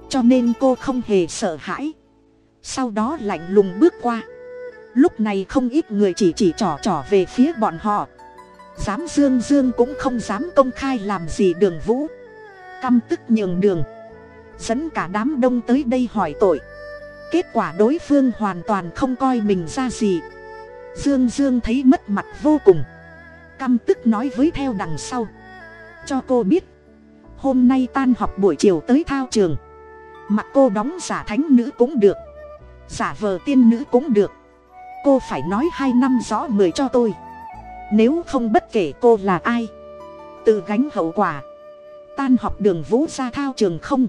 Cho nên cô không hề sợ hãi. Sau đó lạnh lùng bước qua. Lúc này không ít người chỉ chỉ trỏ trỏ về phía bọn họ. Dám dương dương cũng không dám công khai làm gì đường vũ. Căm tức nhường đường. Dẫn cả đám đông tới đây hỏi tội kết quả đối phương hoàn toàn không coi mình ra gì. Dương dương thấy mất mặt vô cùng. Căm tức nói với theo đằng sau. Cho cô biết, hôm nay tan học buổi chiều tới thao trường. Mặc cô đóng giả thánh nữ cũng được. Giả vờ tiên nữ cũng được. Cô phải nói hai năm rõ mười cho tôi. Nếu không bất kể cô là ai. Tự gánh hậu quả. Tan học đường vũ ra thao trường không?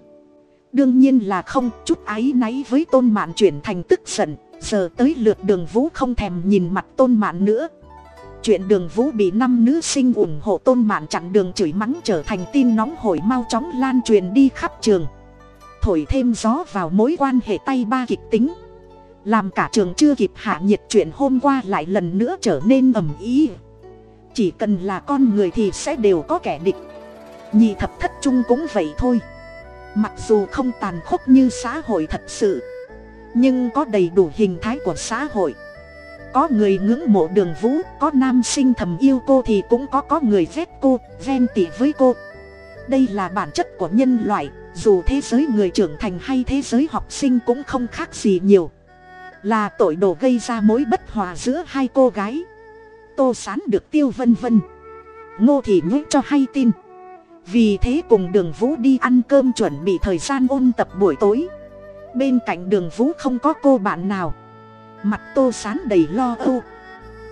Đương nhiên là không, chút áy náy với tôn mạn chuyển thành tức giận, giờ tới lượt đường vũ không thèm nhìn mặt tôn mạn nữa. Chuyện đường vũ bị năm nữ sinh ủng hộ tôn mạn chặn đường chửi mắng trở thành tin nóng hổi mau chóng lan truyền đi khắp trường. Thổi thêm gió vào mối quan hệ tay ba kịch tính. Làm cả trường chưa kịp hạ nhiệt chuyện hôm qua lại lần nữa trở nên ầm ý. Chỉ cần là con người thì sẽ đều có kẻ địch. Nhị thập thất trung cũng vậy thôi mặc dù không tàn khốc như xã hội thật sự, nhưng có đầy đủ hình thái của xã hội. Có người ngưỡng mộ đường vũ, có nam sinh thầm yêu cô thì cũng có có người ghét cô ven tỉ với cô. Đây là bản chất của nhân loại, dù thế giới người trưởng thành hay thế giới học sinh cũng không khác gì nhiều. Là tội đồ gây ra mối bất hòa giữa hai cô gái. Tô sán được tiêu vân vân. Ngô thị nhũ cho hay tin vì thế cùng đường vũ đi ăn cơm chuẩn bị thời gian ôn tập buổi tối. Bên cạnh đường vũ không có cô bạn nào. Mặt tô sán đầy lo âu.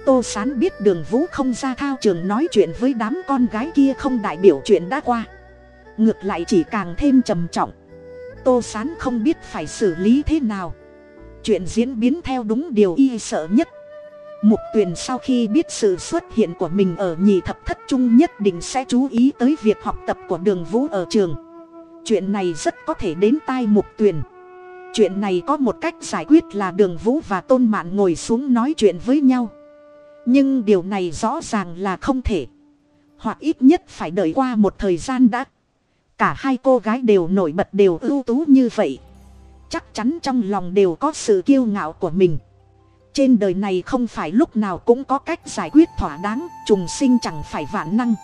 Tô sán biết đường vũ không ra thao trường nói chuyện với đám con gái kia không đại biểu chuyện đã qua. Ngược lại chỉ càng thêm trầm trọng. Tô sán không biết phải xử lý thế nào. Chuyện diễn biến theo đúng điều y sợ nhất mục tuyền sau khi biết sự xuất hiện của mình ở nhì thập thất trung nhất định sẽ chú ý tới việc học tập của đường vũ ở trường. Chuyện này rất có thể đến tai mục tuyền chuyện này có một cách giải quyết là đường vũ và tôn mạn ngồi xuống nói chuyện với nhau. Nhưng điều này rõ ràng là không thể. Hoặc ít nhất phải đợi qua một thời gian đã. Cả hai cô gái đều nổi bật đều ưu tú như vậy. Chắc chắn trong lòng đều có sự kiêu ngạo của mình trên đời này không phải lúc nào cũng có cách giải quyết thỏa đáng, trùng sinh chẳng phải vạn năng.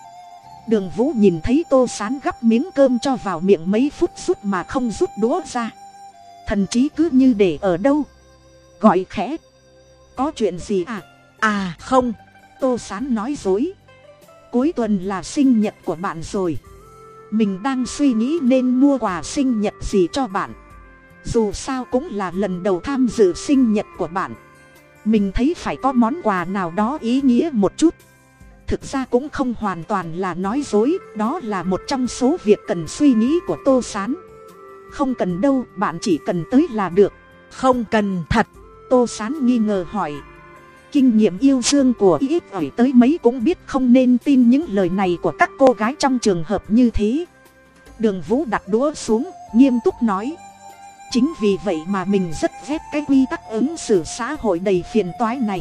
Đường vũ nhìn thấy tô sán gắp miếng cơm cho vào miệng mấy phút rút mà không rút đũa ra. Thần trí cứ như để ở đâu? Gọi khẽ. Có chuyện gì à? À không. Tô sán nói dối. Cuối tuần là sinh nhật của bạn rồi. Mình đang suy nghĩ nên mua quà sinh nhật gì cho bạn. Dù sao cũng là lần đầu tham dự sinh nhật của bạn mình thấy phải có món quà nào đó ý nghĩa một chút. Thực ra cũng không hoàn toàn là nói dối, đó là một trong số việc cần suy nghĩ của tô s á n không cần đâu, bạn chỉ cần tới là được. Không cần thật, tô s á n nghi ngờ hỏi. Kinh nghiệm yêu dương của ít ỏi tới mấy cũng biết không nên tin những lời này của các cô gái trong trường hợp như thế. Đường vũ đặt đũa xuống, nghiêm túc nói chính vì vậy mà mình rất ghét cái quy tắc ứng xử xã hội đầy phiền toái này.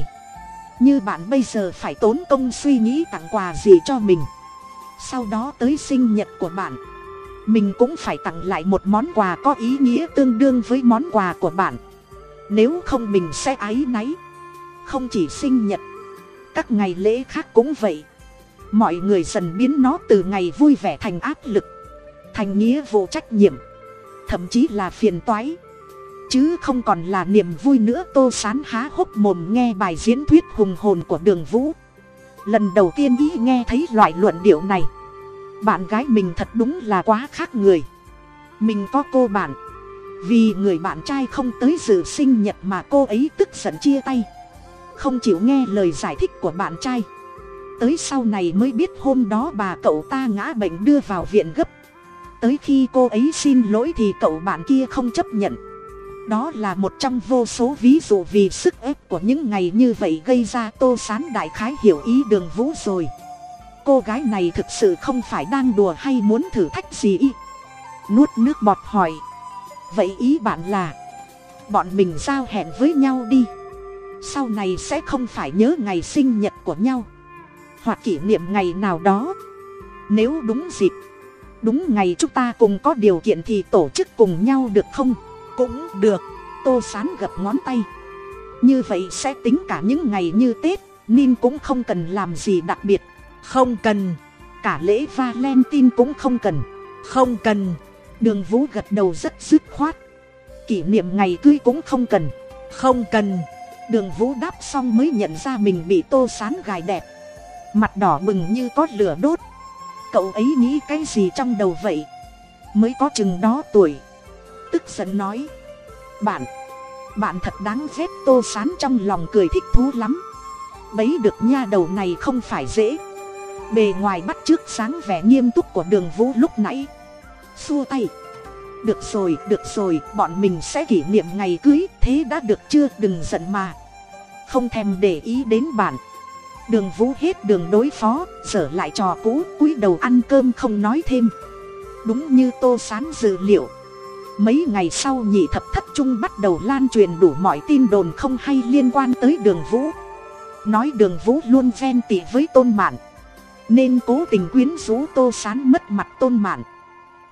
Như bạn bây giờ phải tốn công suy nghĩ tặng quà gì cho mình. Sau đó tới sinh nhật của bạn, mình cũng phải tặng lại một món quà có ý nghĩa tương đương với món quà của bạn. Nếu không mình sẽ áy náy. Không chỉ sinh nhật, các ngày lễ khác cũng vậy. Mọi người dần biến nó từ ngày vui vẻ thành áp lực, thành nghĩa vụ trách nhiệm thậm chí là phiền toái. Chứ không còn là niềm vui nữa, tô sán há hốc mồm nghe bài diễn thuyết hùng hồn của đường vũ. Lần đầu tiên ý nghe thấy loại luận điệu này. Bạn gái mình thật đúng là quá khác người. Mình có cô bạn. Vì người bạn trai không tới dự sinh nhật mà cô ấy tức giận chia tay. Không chịu nghe lời giải thích của bạn trai. Tới sau này mới biết hôm đó bà cậu ta ngã bệnh đưa vào viện gấp tới khi cô ấy xin lỗi thì cậu bạn kia không chấp nhận. Đó là một trong vô số ví dụ vì sức ép của những ngày như vậy gây ra tô sán đại khái hiểu ý đường vũ rồi. Cô gái này thực sự không phải đang đùa hay muốn thử thách gì y. Nuốt nước bọt hỏi. Vậy ý bạn là, bọn mình giao hẹn với nhau đi. Sau này sẽ không phải nhớ ngày sinh nhật của nhau. Hoặc kỷ niệm ngày nào đó. Nếu đúng dịp đúng ngày chúng ta cùng có điều kiện thì tổ chức cùng nhau được không? Cũng được. Tô sán gập ngón tay. Như vậy sẽ tính cả những ngày như tết nên cũng không cần làm gì đặc biệt. Không cần. Cả lễ valentine cũng không cần. Không cần. Đường vũ gật đầu rất dứt khoát. Kỷ niệm ngày cưới cũng không cần. Không cần. Đường vũ đáp xong mới nhận ra mình bị tô sán gài đẹp mặt đỏ bừng như có lửa đốt cậu ấy nghĩ cái gì trong đầu vậy? Mới có chừng đó tuổi. Tức giận nói. Bạn bạn thật đáng ghét tô sán trong lòng cười thích thú lắm. Bấy được nha đầu này không phải dễ. Bề ngoài bắt trước sáng vẻ nghiêm túc của đường vũ lúc nãy. Xua tay. Được rồi được rồi, bọn mình sẽ kỷ niệm ngày cưới, thế đã được chưa? Đừng giận mà. Không thèm để ý đến bạn đường vũ hết đường đối phó trở lại trò cũ, cúi đầu ăn cơm không nói thêm. Đúng như tô sán dự liệu. Mấy ngày sau nhị thập thất trung bắt đầu lan truyền đủ mọi tin đồn không hay liên quan tới đường vũ. Nói đường vũ luôn ven tị với tôn mạn. Nên cố tình quyến rũ tô sán mất mặt tôn mạn.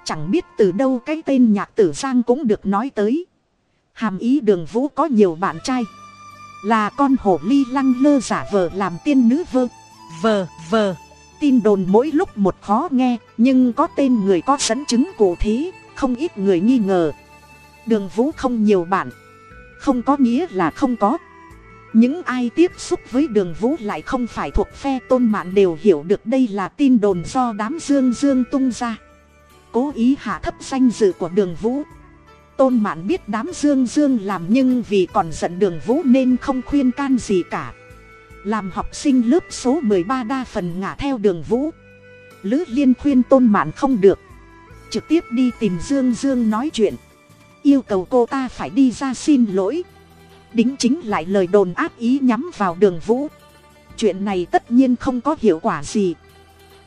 Chẳng biết từ đâu cái tên nhạc tử giang cũng được nói tới. Hàm ý đường vũ có nhiều bạn trai là con hổ ly lăng lơ giả vờ làm tiên nữ vơ. Vờ vờ. Tin đồn mỗi lúc một khó nghe nhưng có tên người có dẫn chứng cụ thế không ít người nghi ngờ. Đường vũ không nhiều bạn, không có nghĩa là không có. Những ai tiếp xúc với đường vũ lại không phải thuộc phe tôn mạn đều hiểu được đây là tin đồn do đám dương dương tung ra. Cố ý hạ thấp danh dự của đường vũ tôn mạn biết đám dương dương làm nhưng vì còn giận đường vũ nên không khuyên can gì cả. Làm học sinh lớp số mười ba đa phần ngả theo đường vũ. Lữ liên khuyên tôn mạn không được. Trực tiếp đi tìm dương dương nói chuyện. Yêu cầu cô ta phải đi ra xin lỗi. Đính chính lại lời đồn áp ý nhắm vào đường vũ. Chuyện này tất nhiên không có hiệu quả gì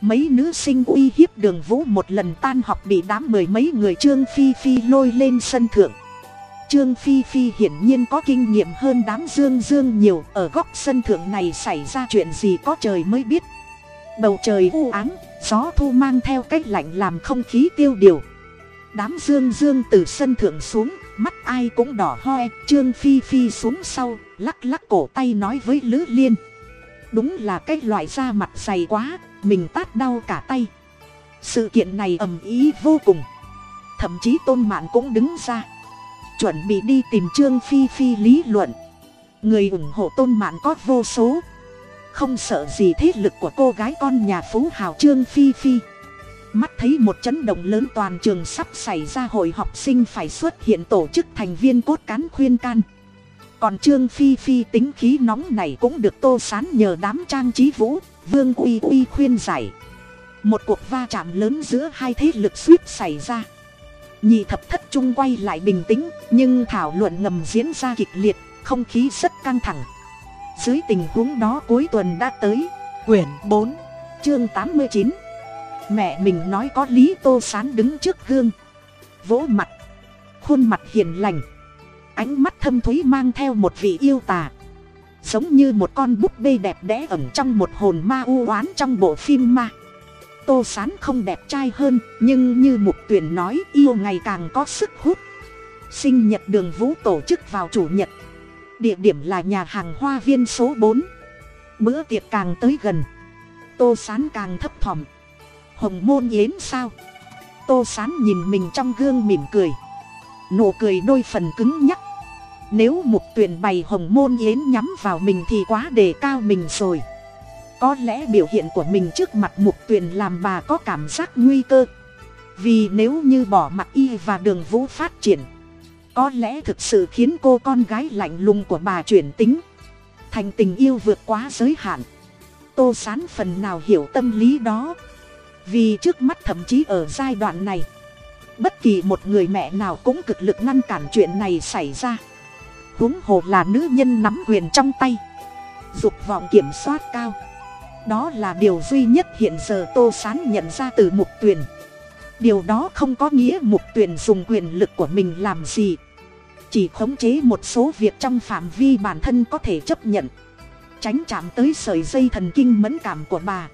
mấy nữ sinh uy hiếp đường vũ một lần tan học bị đám mười mấy người trương phi phi lôi lên sân thượng. Trương phi phi hiển nhiên có kinh nghiệm hơn đám dương dương nhiều, ở góc sân thượng này xảy ra chuyện gì có trời mới biết. Bầu trời u ám, gió thu mang theo cách lạnh làm không khí tiêu điều. Đám dương dương từ sân thượng xuống, mắt ai cũng đỏ hoe, trương phi phi xuống sau, lắc lắc cổ tay nói với lữ liên. Đúng là cái loại da mặt dày quá mình tát đau cả tay. Sự kiện này ầm ý vô cùng. Thậm chí tôn mạn cũng đứng ra. Chuẩn bị đi tìm trương phi phi lý luận. Người ủng hộ tôn mạn có vô số. Không sợ gì thế lực của cô gái con nhà phú hào trương phi phi. Mắt thấy một chấn động lớn toàn trường sắp xảy ra hội học sinh phải xuất hiện tổ chức thành viên cốt cán khuyên can. Còn trương phi phi tính khí nóng này cũng được tô sán nhờ đám trang trí vũ vương uy uy khuyên giải. Một cuộc va chạm lớn giữa hai thế lực suýt xảy ra. Nhị thập thất trung quay lại bình tĩnh, nhưng thảo luận ngầm diễn ra kịch liệt, không khí rất căng thẳng. Dưới tình huống đó cuối tuần đã tới, quyển bốn, chương tám mươi chín. Mẹ mình nói có lý tô sán đứng trước gương. Vỗ mặt. Khuôn mặt hiền lành. Ánh mắt thâm thúy mang theo một vị yêu tà giống như một con búp bê đẹp đẽ ẩn trong một hồn ma u oán trong bộ phim ma. Tô sán không đẹp trai hơn, nhưng như mục tuyển nói, yêu ngày càng có sức hút. Sinh nhật đường vũ tổ chức vào chủ nhật. Địa điểm là nhà hàng hoa viên số bốn. Bữa tiệc càng tới gần, tô sán càng thấp thỏm. Hồng môn yến sao? Tô sán nhìn mình trong gương mỉm cười. Nụ cười đôi phần cứng nhắc nếu mục tuyển bày hồng môn yến nhắm vào mình thì quá đề cao mình rồi. Có lẽ biểu hiện của mình trước mặt mục tuyển làm bà có cảm giác nguy cơ. Vì nếu như bỏ mặt y và đường vũ phát triển, có lẽ thực sự khiến cô con gái lạnh lùng của bà chuyển tính. Thành tình yêu vượt quá giới hạn. Tô sán phần nào hiểu tâm lý đó. Vì trước mắt thậm chí ở giai đoạn này, bất kỳ một người mẹ nào cũng cực lực ngăn cản chuyện này xảy ra huống hồ là nữ nhân nắm quyền trong tay. Dục vọng kiểm soát cao. Đó là điều duy nhất hiện giờ tô sán nhận ra từ mục tuyền điều đó không có nghĩa mục tuyền dùng quyền lực của mình làm gì. Chỉ khống chế một số việc trong phạm vi bản thân có thể chấp nhận. Tránh chạm tới sợi dây thần kinh mẫn cảm của bà.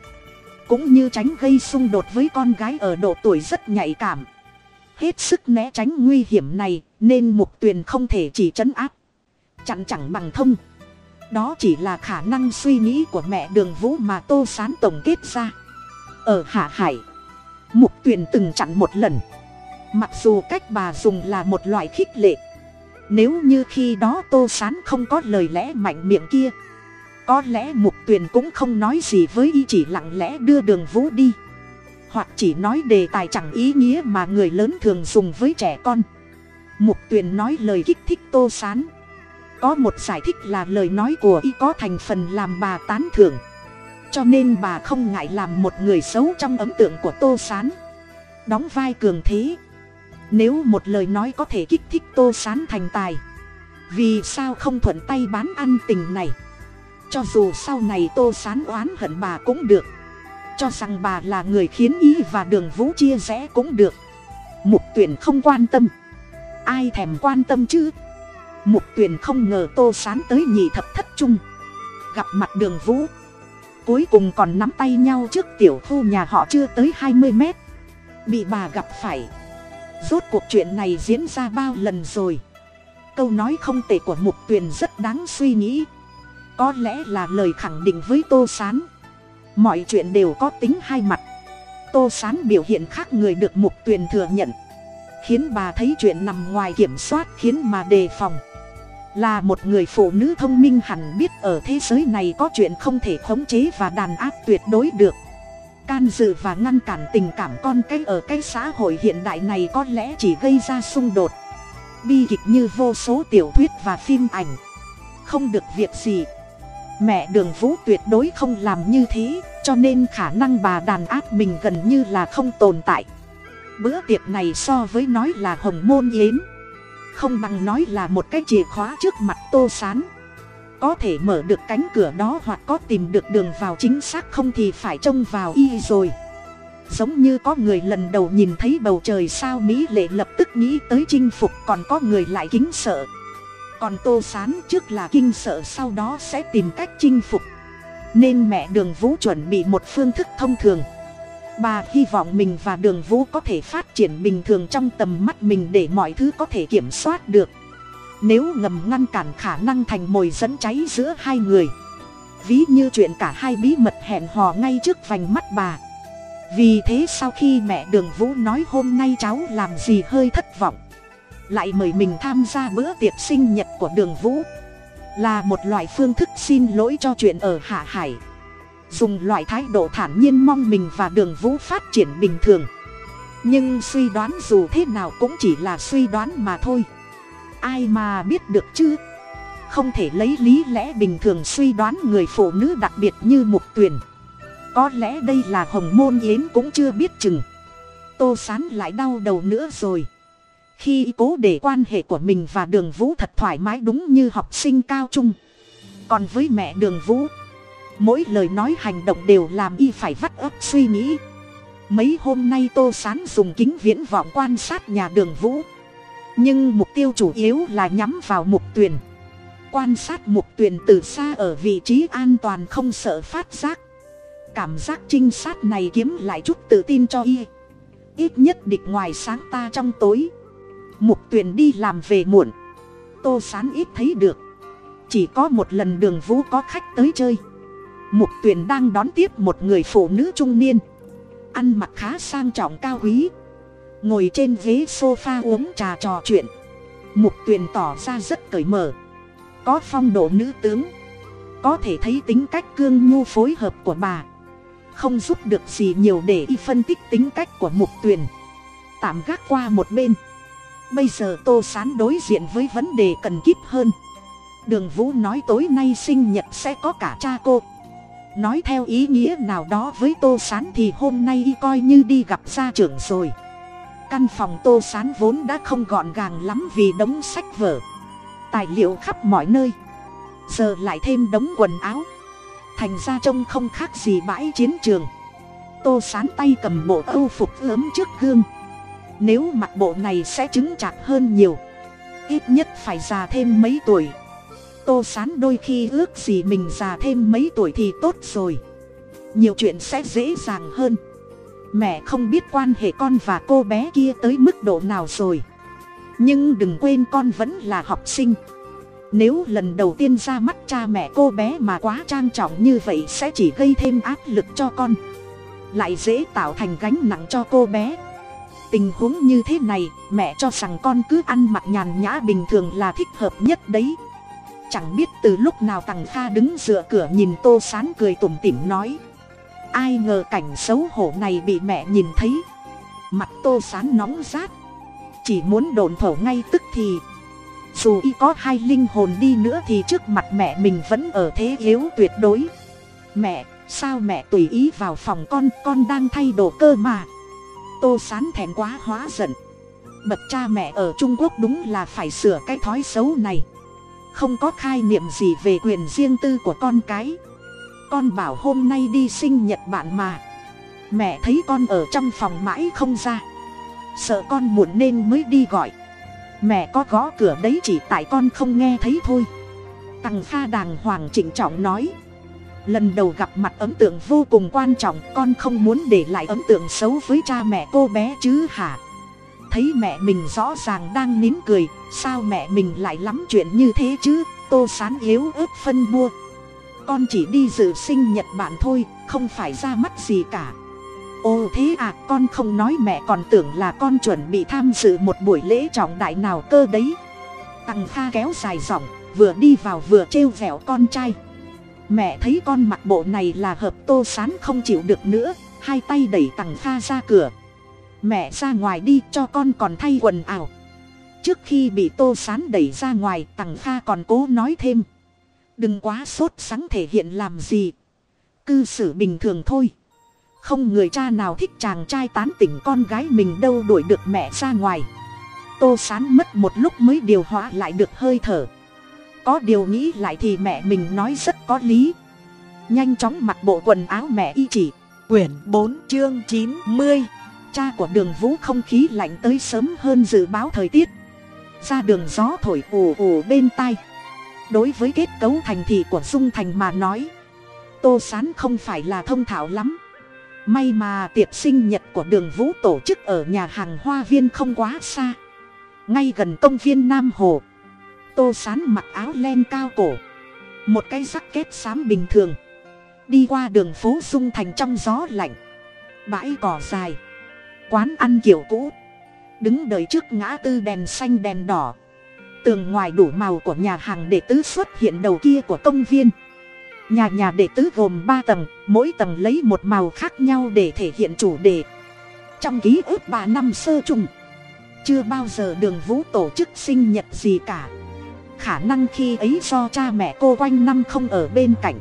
Cũng như tránh gây xung đột với con gái ở độ tuổi rất nhạy cảm. Hết sức né tránh nguy hiểm này, nên mục tuyền không thể chỉ trấn áp chặn chẳng bằng thông. Đó chỉ là khả năng suy nghĩ của mẹ đường vũ mà tô sán tổng kết ra. Ở hạ hải, mục tuyền từng chặn một lần. Mặc dù cách bà dùng là một loại khích lệ, nếu như khi đó tô sán không có lời lẽ mạnh miệng kia, có lẽ mục tuyền cũng không nói gì với y chỉ lặng lẽ đưa đường vũ đi. Hoặc chỉ nói đề tài chẳng ý nghĩa mà người lớn thường dùng với trẻ con. Mục tuyền nói lời kích thích tô sán có một giải thích là lời nói của y có thành phần làm bà tán thưởng. Cho nên bà không ngại làm một người xấu trong ấn tượng của tô sán. Đóng vai cường thế. Nếu một lời nói có thể kích thích tô sán thành tài, vì sao không thuận tay bán ăn tình này? Cho dù sau này tô sán oán hận bà cũng được. Cho rằng bà là người khiến ý và đường vũ chia rẽ cũng được. Mục tuyển không quan tâm. Ai thèm quan tâm chứ? Mục Tuyền không ngờ tô sán tới nhị thập thất trung. Gặp mặt đường vũ. Cuối cùng còn nắm tay nhau trước tiểu thu nhà họ chưa tới hai mươi mét. Bị bà gặp phải. Rốt cuộc chuyện này diễn ra bao lần rồi? Câu nói không tệ của mục tuyền rất đáng suy nghĩ. Có lẽ là lời khẳng định với tô s á n mọi chuyện đều có tính hai mặt. Tô s á n biểu hiện khác người được mục tuyền thừa nhận. Khiến bà thấy chuyện nằm ngoài kiểm soát khiến mà đề phòng là một người phụ nữ thông minh hẳn biết ở thế giới này có chuyện không thể khống chế và đàn áp tuyệt đối được. Can dự và ngăn cản tình cảm con cái ở cái xã hội hiện đại này có lẽ chỉ gây ra xung đột. Bi kịch như vô số tiểu thuyết và phim ảnh. Không được việc gì. Mẹ đường vũ tuyệt đối không làm như thế, cho nên khả năng bà đàn áp mình gần như là không tồn tại. Bữa tiệc này so với nói là hồng môn yến không bằng nói là một cái chìa khóa trước mặt tô sán. Có thể mở được cánh cửa đó hoặc có tìm được đường vào chính xác không thì phải trông vào y rồi. Giống như có người lần đầu nhìn thấy bầu trời sao mỹ lệ lập tức nghĩ tới chinh phục còn có người lại kính sợ. Còn tô sán trước là kinh sợ sau đó sẽ tìm cách chinh phục. Nên mẹ đường vũ chuẩn bị một phương thức thông thường bà hy vọng mình và đường vũ có thể phát triển bình thường trong tầm mắt mình để mọi thứ có thể kiểm soát được. Nếu ngầm ngăn cản khả năng thành mồi dẫn cháy giữa hai người. Ví như chuyện cả hai bí mật hẹn hò ngay trước vành mắt bà. Vì thế sau khi mẹ đường vũ nói hôm nay cháu làm gì hơi thất vọng, lại mời mình tham gia bữa tiệc sinh nhật của đường vũ. Là một loại phương thức xin lỗi cho chuyện ở hạ hải dùng loại thái độ thản nhiên mong mình và đường vũ phát triển bình thường. Nhưng suy đoán dù thế nào cũng chỉ là suy đoán mà thôi. Ai mà biết được chứ? Không thể lấy lý lẽ bình thường suy đoán người phụ nữ đặc biệt như mục tuyền. Có lẽ đây là hồng môn yến cũng chưa biết chừng. Tô sán lại đau đầu nữa rồi. Khi cố để quan hệ của mình và đường vũ thật thoải mái đúng như học sinh cao trung. Còn với mẹ đường vũ mỗi lời nói hành động đều làm y phải vắt ấp suy nghĩ. Mấy hôm nay tô sán dùng kính viễn vọng quan sát nhà đường vũ. Nhưng mục tiêu chủ yếu là nhắm vào mục tuyền. Quan sát mục tuyền từ xa ở vị trí an toàn không sợ phát giác. Cảm giác trinh sát này kiếm lại chút tự tin cho y. Ít nhất địch ngoài sáng ta trong tối. Mục tuyền đi làm về muộn. Tô sán ít thấy được. Chỉ có một lần đường vũ có khách tới chơi mục tuyền đang đón tiếp một người phụ nữ trung niên. Ăn mặc khá sang trọng cao quý. Ngồi trên ghế sofa uống trà trò chuyện. Mục tuyền tỏ ra rất cởi mở. Có phong độ nữ tướng. Có thể thấy tính cách cương nhu phối hợp của bà. Không giúp được gì nhiều để y phân tích tính cách của mục tuyền tạm gác qua một bên. Bây giờ tô sán đối diện với vấn đề cần kíp hơn. Đường vũ nói tối nay sinh nhật sẽ có cả cha cô nói theo ý nghĩa nào đó với tô sán thì hôm nay y coi như đi gặp gia trưởng rồi. Căn phòng tô sán vốn đã không gọn gàng lắm vì đống sách vở, tài liệu khắp mọi nơi. Giờ lại thêm đống quần áo. Thành ra trông không khác gì bãi chiến trường. Tô sán tay cầm bộ âu phục ướm trước gương. Nếu mặc bộ này sẽ chứng chạc hơn nhiều. Ít nhất phải già thêm mấy tuổi tô sán đôi khi ước gì mình già thêm mấy tuổi thì tốt rồi. Nhiều chuyện sẽ dễ dàng hơn. Mẹ không biết quan hệ con và cô bé kia tới mức độ nào rồi. Nhưng đừng quên con vẫn là học sinh. Nếu lần đầu tiên ra mắt cha mẹ cô bé mà quá trang trọng như vậy sẽ chỉ gây thêm áp lực cho con. Lại dễ tạo thành gánh nặng cho cô bé. Tình huống như thế này, mẹ cho rằng con cứ ăn mặc nhàn nhã bình thường là thích hợp nhất đấy chẳng biết từ lúc nào tằng kha đứng dựa cửa nhìn tô sán cười tủm tỉm nói. Ai ngờ cảnh xấu hổ này bị mẹ nhìn thấy. Mặt tô sán nóng rát. Chỉ muốn đồn thổ ngay tức thì. Dù y có hai linh hồn đi nữa thì trước mặt mẹ mình vẫn ở thế yếu tuyệt đối. Mẹ, sao mẹ tùy ý vào phòng con con đang thay đồ cơ mà? Tô sán thèm quá hóa giận. Bậc cha mẹ ở trung quốc đúng là phải sửa cái thói xấu này không có khai niệm gì về quyền riêng tư của con cái. Con bảo hôm nay đi sinh nhật bạn mà. Mẹ thấy con ở trong phòng mãi không ra. Sợ con muộn nên mới đi gọi. Mẹ có gõ cửa đấy chỉ tại con không nghe thấy thôi. Tằng pha đàng hoàng trịnh trọng nói. Lần đầu gặp mặt ấn tượng vô cùng quan trọng, con không muốn để lại ấn tượng xấu với cha mẹ cô bé chứ hả? Thấy mẹ mình rõ ràng đang nín cười, sao mẹ mình lại lắm chuyện như thế chứ? Tô sán yếu ớt phân bua. Con chỉ đi dự sinh nhật bạn thôi, không phải ra mắt gì cả. Ồ thế à con không nói mẹ còn tưởng là con chuẩn bị tham dự một buổi lễ trọng đại nào cơ đấy. Tằng kha kéo dài giọng, vừa đi vào vừa trêu vẹo con trai. Mẹ thấy con mặc bộ này là hợp, tô sán không chịu được nữa, hai tay đẩy tằng kha ra cửa mẹ ra ngoài đi cho con còn thay quần ảo trước khi bị tô sán đẩy ra ngoài, tằng pha còn cố nói thêm. Đừng quá sốt sắng thể hiện làm gì. Cư xử bình thường thôi. Không người cha nào thích chàng trai tán tỉnh con gái mình đâu đuổi được mẹ ra ngoài. Tô sán mất một lúc mới điều hóa lại được hơi thở. Có điều nghĩ lại thì mẹ mình nói rất có lý. Nhanh chóng mặc bộ quần áo mẹ y chỉ. Quyển bốn chương chín mươi cha của đường vũ không khí lạnh tới sớm hơn dự báo thời tiết. Ra đường gió thổi ù ù bên tai. Đối với kết cấu thành thị của dung thành mà nói, tô sán không phải là thông thạo lắm. May mà tiệc sinh nhật của đường vũ tổ chức ở nhà hàng hoa viên không quá xa. Ngay gần công viên nam hồ, tô sán mặc áo len cao cổ, một cái rắc kết xám bình thường. Đi qua đường phố dung thành trong gió lạnh, bãi cỏ dài quán ăn kiểu cũ. Đứng đợi trước ngã tư đèn xanh đèn đỏ. Tường ngoài đủ màu của nhà hàng đệ tứ xuất hiện đầu kia của công viên. Nhà nhà đệ tứ gồm ba tầng, mỗi tầng lấy một màu khác nhau để thể hiện chủ đề. Trong ký ức ba năm sơ trùng, chưa bao giờ đường vũ tổ chức sinh nhật gì cả. Khả năng khi ấy do cha mẹ cô quanh năm không ở bên cạnh.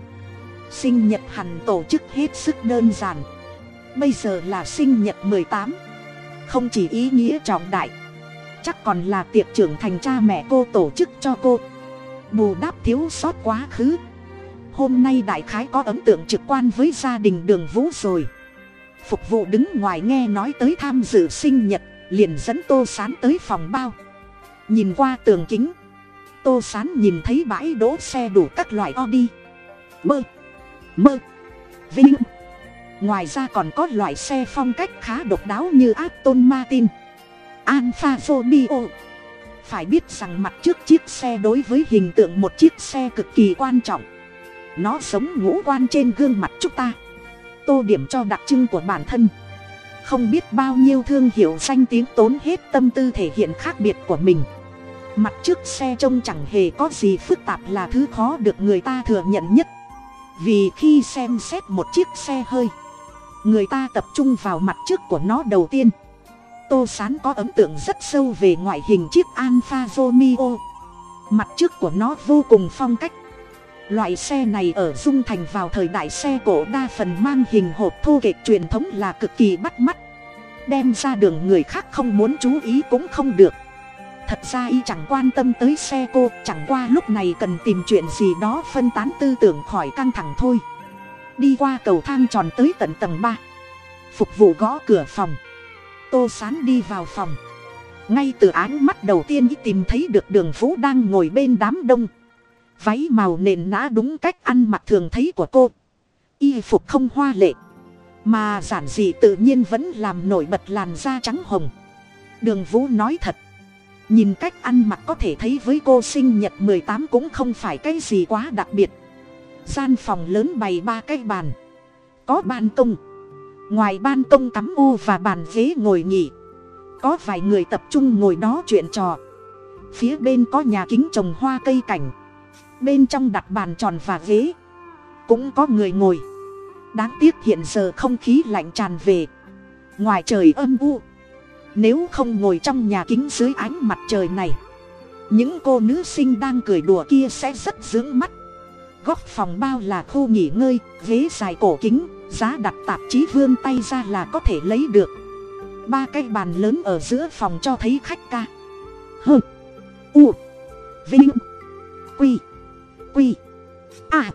Sinh nhật hẳn tổ chức hết sức đơn giản bây giờ là sinh nhật mười tám. Không chỉ ý nghĩa trọng đại, chắc còn là tiệc trưởng thành cha mẹ cô tổ chức cho cô. Bù đắp thiếu sót quá khứ. Hôm nay đại khái có ấn tượng trực quan với gia đình đường vũ rồi. Phục vụ đứng ngoài nghe nói tới tham dự sinh nhật, liền dẫn tô sán tới phòng bao. Nhìn qua tường kính, tô sán nhìn thấy bãi đỗ xe đủ các loại audi. Mơ mơ, vinh ngoài ra còn có loại xe phong cách khá độc đáo như aston martin. Alfa romeo. Phải biết rằng mặt trước chiếc xe đối với hình tượng một chiếc xe cực kỳ quan trọng. Nó sống ngũ quan trên gương mặt chúng ta. Tô điểm cho đặc trưng của bản thân. Không biết bao nhiêu thương hiệu danh tiếng tốn hết tâm tư thể hiện khác biệt của mình. Mặt trước xe trông chẳng hề có gì phức tạp là thứ khó được người ta thừa nhận nhất. Vì khi xem xét một chiếc xe hơi người ta tập trung vào mặt trước của nó đầu tiên. Tô sán có ấn tượng rất sâu về ngoại hình chiếc alfa romeo. Mặt trước của nó vô cùng phong cách. Loại xe này ở dung thành vào thời đại xe cổ đa phần mang hình hộp thô kệch truyền thống là cực kỳ bắt mắt. Đem ra đường người khác không muốn chú ý cũng không được. Thật ra y chẳng quan tâm tới xe cô, chẳng qua lúc này cần tìm chuyện gì đó phân tán tư tưởng khỏi căng thẳng thôi đi qua cầu thang tròn tới tận tầng ba. Phục vụ gõ cửa phòng. Tô sán đi vào phòng. Ngay từ ánh mắt đầu tiên ý tìm thấy được đường vũ đang ngồi bên đám đông. Váy màu nền nã đúng cách ăn mặc thường thấy của cô. Y phục không hoa lệ, mà giản dị tự nhiên vẫn làm nổi bật làn da trắng hồng. Đường vũ nói thật, nhìn cách ăn mặc có thể thấy với cô sinh nhật mười tám cũng không phải cái gì quá đặc biệt gian phòng lớn bày ba cái bàn. Có ban công. Ngoài ban công tắm u và bàn ghế ngồi nghỉ. Có vài người tập trung ngồi đó chuyện trò. Phía bên có nhà kính trồng hoa cây cảnh. Bên trong đặt bàn tròn và ghế. Cũng có người ngồi. Đáng tiếc hiện giờ không khí lạnh tràn về. Ngoài trời âm u. Nếu không ngồi trong nhà kính dưới ánh mặt trời này, những cô nữ sinh đang cười đùa kia sẽ rất dưỡng mắt góc phòng bao là khu nghỉ ngơi, ghế dài cổ kính, giá đặt tạp chí vươn tay ra là có thể lấy được. Ba cái bàn lớn ở giữa phòng cho thấy khách ca. Hơ u, vinh, quy quy à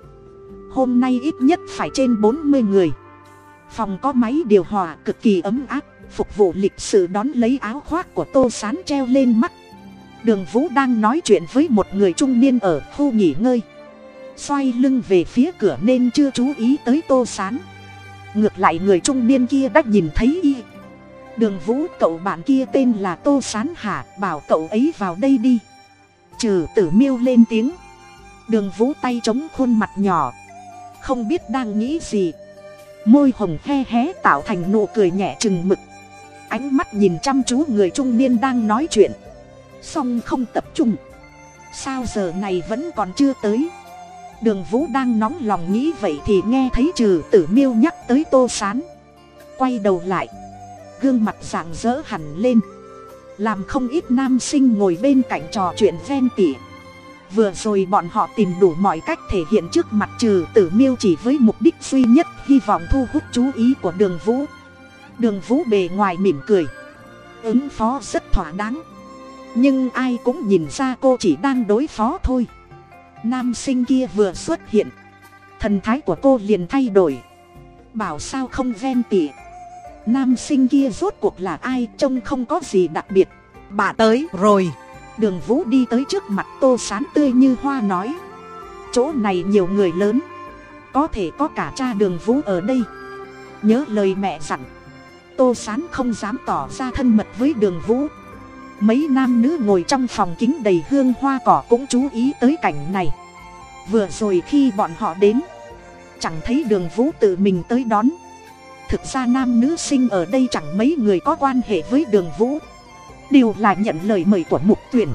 hôm nay ít nhất phải trên bốn mươi người. Phòng có máy điều hòa cực kỳ ấm áp, phục vụ lịch sự đón lấy áo khoác của tô sán treo lên mắt. Đường vũ đang nói chuyện với một người trung niên ở khu nghỉ ngơi xoay lưng về phía cửa nên chưa chú ý tới tô sán. Ngược lại người trung niên kia đã nhìn thấy y. Đường vũ, cậu bạn kia tên là tô sán hả bảo cậu ấy vào đây đi. Trừ tử miêu lên tiếng. Đường vũ tay chống khuôn mặt nhỏ. Không biết đang nghĩ gì. Môi hồng he hé tạo thành nụ cười nhẹ chừng mực. Ánh mắt nhìn chăm chú người trung niên đang nói chuyện. Song không tập trung. Sao giờ này vẫn còn chưa tới? Đường vũ đang nóng lòng nghĩ vậy thì nghe thấy trừ tử miêu nhắc tới tô s á n quay đầu lại. Gương mặt rạng rỡ hẳn lên. Làm không ít nam sinh ngồi bên cạnh trò chuyện ven tỉa vừa rồi bọn họ tìm đủ mọi cách thể hiện trước mặt trừ tử miêu chỉ với mục đích duy nhất, hy vọng thu hút chú ý của đường vũ. Đường vũ bề ngoài mỉm cười. Ứng phó rất thỏa đáng. Nhưng ai cũng nhìn ra cô chỉ đang đối phó thôi nam sinh kia vừa xuất hiện. Thần thái của cô liền thay đổi. Bảo sao không ven tỉ nam sinh kia rốt cuộc là ai trông không có gì đặc biệt. Bà tới rồi. Đường vũ đi tới trước mặt tô sán tươi như hoa nói. Chỗ này nhiều người lớn. Có thể có cả cha đường vũ ở đây. Nhớ lời mẹ dặn. Tô sán không dám tỏ ra thân mật với đường vũ mấy nam nữ ngồi trong phòng kính đầy hương hoa cỏ cũng chú ý tới cảnh này. Vừa rồi khi bọn họ đến, chẳng thấy đường vũ tự mình tới đón. Thực ra nam nữ sinh ở đây chẳng mấy người có quan hệ với đường vũ. Đều là nhận lời mời của mục tuyển.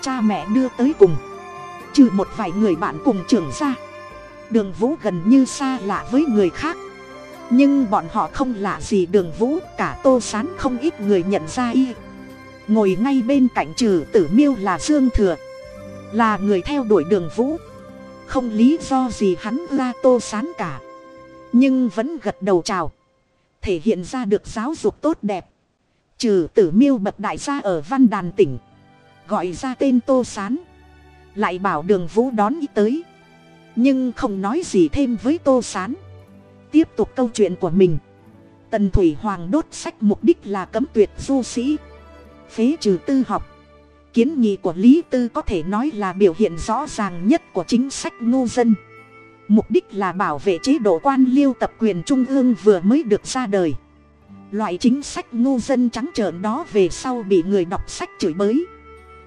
Cha mẹ đưa tới cùng. Trừ một vài người bạn cùng trường ra đường vũ gần như xa lạ với người khác. Nhưng bọn họ không lạ gì đường vũ, cả tô sán không ít người nhận ra y ngồi ngay bên cạnh trừ tử miêu là dương thừa, là người theo đuổi đường vũ. Không lý do gì hắn ra tô sán cả, nhưng vẫn gật đầu chào, thể hiện ra được giáo dục tốt đẹp. Trừ tử miêu bậc đại gia ở văn đàn tỉnh, gọi ra tên tô sán, lại bảo đường vũ đón ý tới. Nhưng không nói gì thêm với tô sán, tiếp tục câu chuyện của mình. Tần thủy hoàng đốt sách mục đích là cấm tuyệt du sĩ phế trừ tư học. Kiến nghị của lý tư có thể nói là biểu hiện rõ ràng nhất của chính sách ngô dân. Mục đích là bảo vệ chế độ quan liêu tập quyền trung ương vừa mới được ra đời. Loại chính sách ngô dân trắng trợn đó về sau bị người đọc sách chửi bới.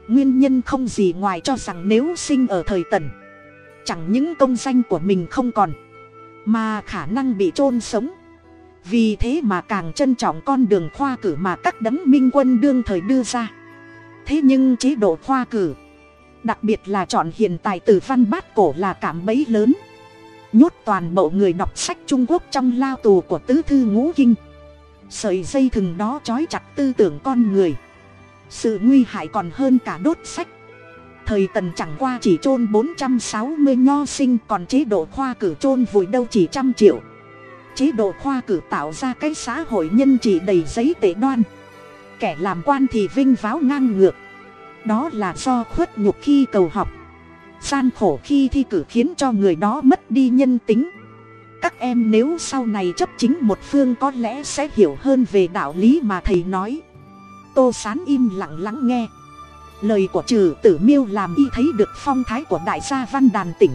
Nguyên nhân không gì ngoài cho rằng nếu sinh ở thời tần, chẳng những công danh của mình không còn, mà khả năng bị chôn sống vì thế mà càng trân trọng con đường khoa cử mà các đấng minh quân đương thời đưa ra. Thế nhưng chế độ khoa cử, đặc biệt là chọn hiện tại từ văn bát cổ là cảm bấy lớn. Nhốt toàn bộ người đọc sách trung quốc trong lao tù của tứ thư ngũ kinh. Sợi dây thừng đó trói chặt tư tưởng con người. Sự nguy hại còn hơn cả đốt sách. Thời tần chẳng qua chỉ chôn bốn trăm sáu mươi nho sinh, còn chế độ khoa cử chôn vùi đâu chỉ trăm triệu chế độ khoa cử tạo ra cái xã hội nhân trị đầy giấy tệ đoan. Kẻ làm quan thì vinh váo ngang ngược. Đó là do khuất nhục khi cầu học. Gian khổ khi thi cử khiến cho người đó mất đi nhân tính. Các em nếu sau này chấp chính một phương có lẽ sẽ hiểu hơn về đạo lý mà thầy nói. Tô sán im lặng lắng nghe. Lời của trừ tử miêu làm y thấy được phong thái của đại gia văn đàn tỉnh.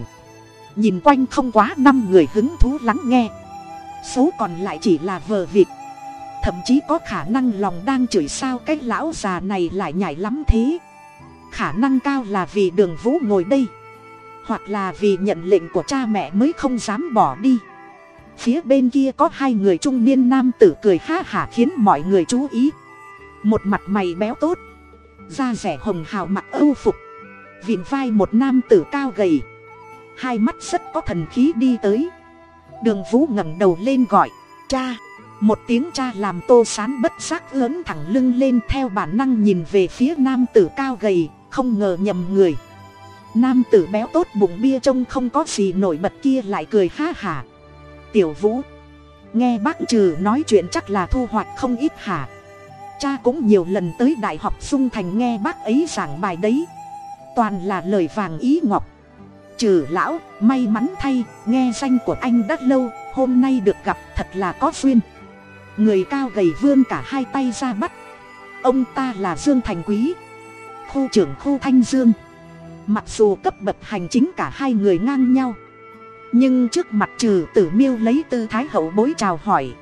Nhìn quanh không quá năm người hứng thú lắng nghe số còn lại chỉ là vờ vịt. Thậm chí có khả năng lòng đang chửi sao cái lão già này lại nhảy lắm thế. Khả năng cao là vì đường vũ ngồi đây. Hoặc là vì nhận lệnh của cha mẹ mới không dám bỏ đi. Phía bên kia có hai người trung niên nam tử cười ha hả khiến mọi người chú ý. Một mặt mày béo tốt. Da rẻ hồng hào mặc âu phục. Vịn vai một nam tử cao gầy. Hai mắt rất có thần khí đi tới đường vũ ngẩng đầu lên gọi, cha! Một tiếng cha làm tô sán bất giác lớn thẳng lưng lên theo bản năng nhìn về phía nam tử cao gầy, không ngờ nhầm người. Nam tử béo tốt bụng bia trông không có gì nổi bật kia lại cười ha hả tiểu vũ, nghe bác trừ nói chuyện chắc là thu hoạch không ít hả? Cha cũng nhiều lần tới đại học dung thành nghe bác ấy giảng bài đấy. Toàn là lời vàng ý ngọc trừ lão, may mắn thay, nghe danh của anh đã lâu, hôm nay được gặp thật là có duyên. Người cao gầy vươn cả hai tay ra bắt. Ông ta là dương thành quý, khu trưởng khu thanh dương. Mặc dù cấp bậc hành chính cả hai người ngang nhau, nhưng trước mặt trừ tử miêu lấy tư thái hậu bối chào hỏi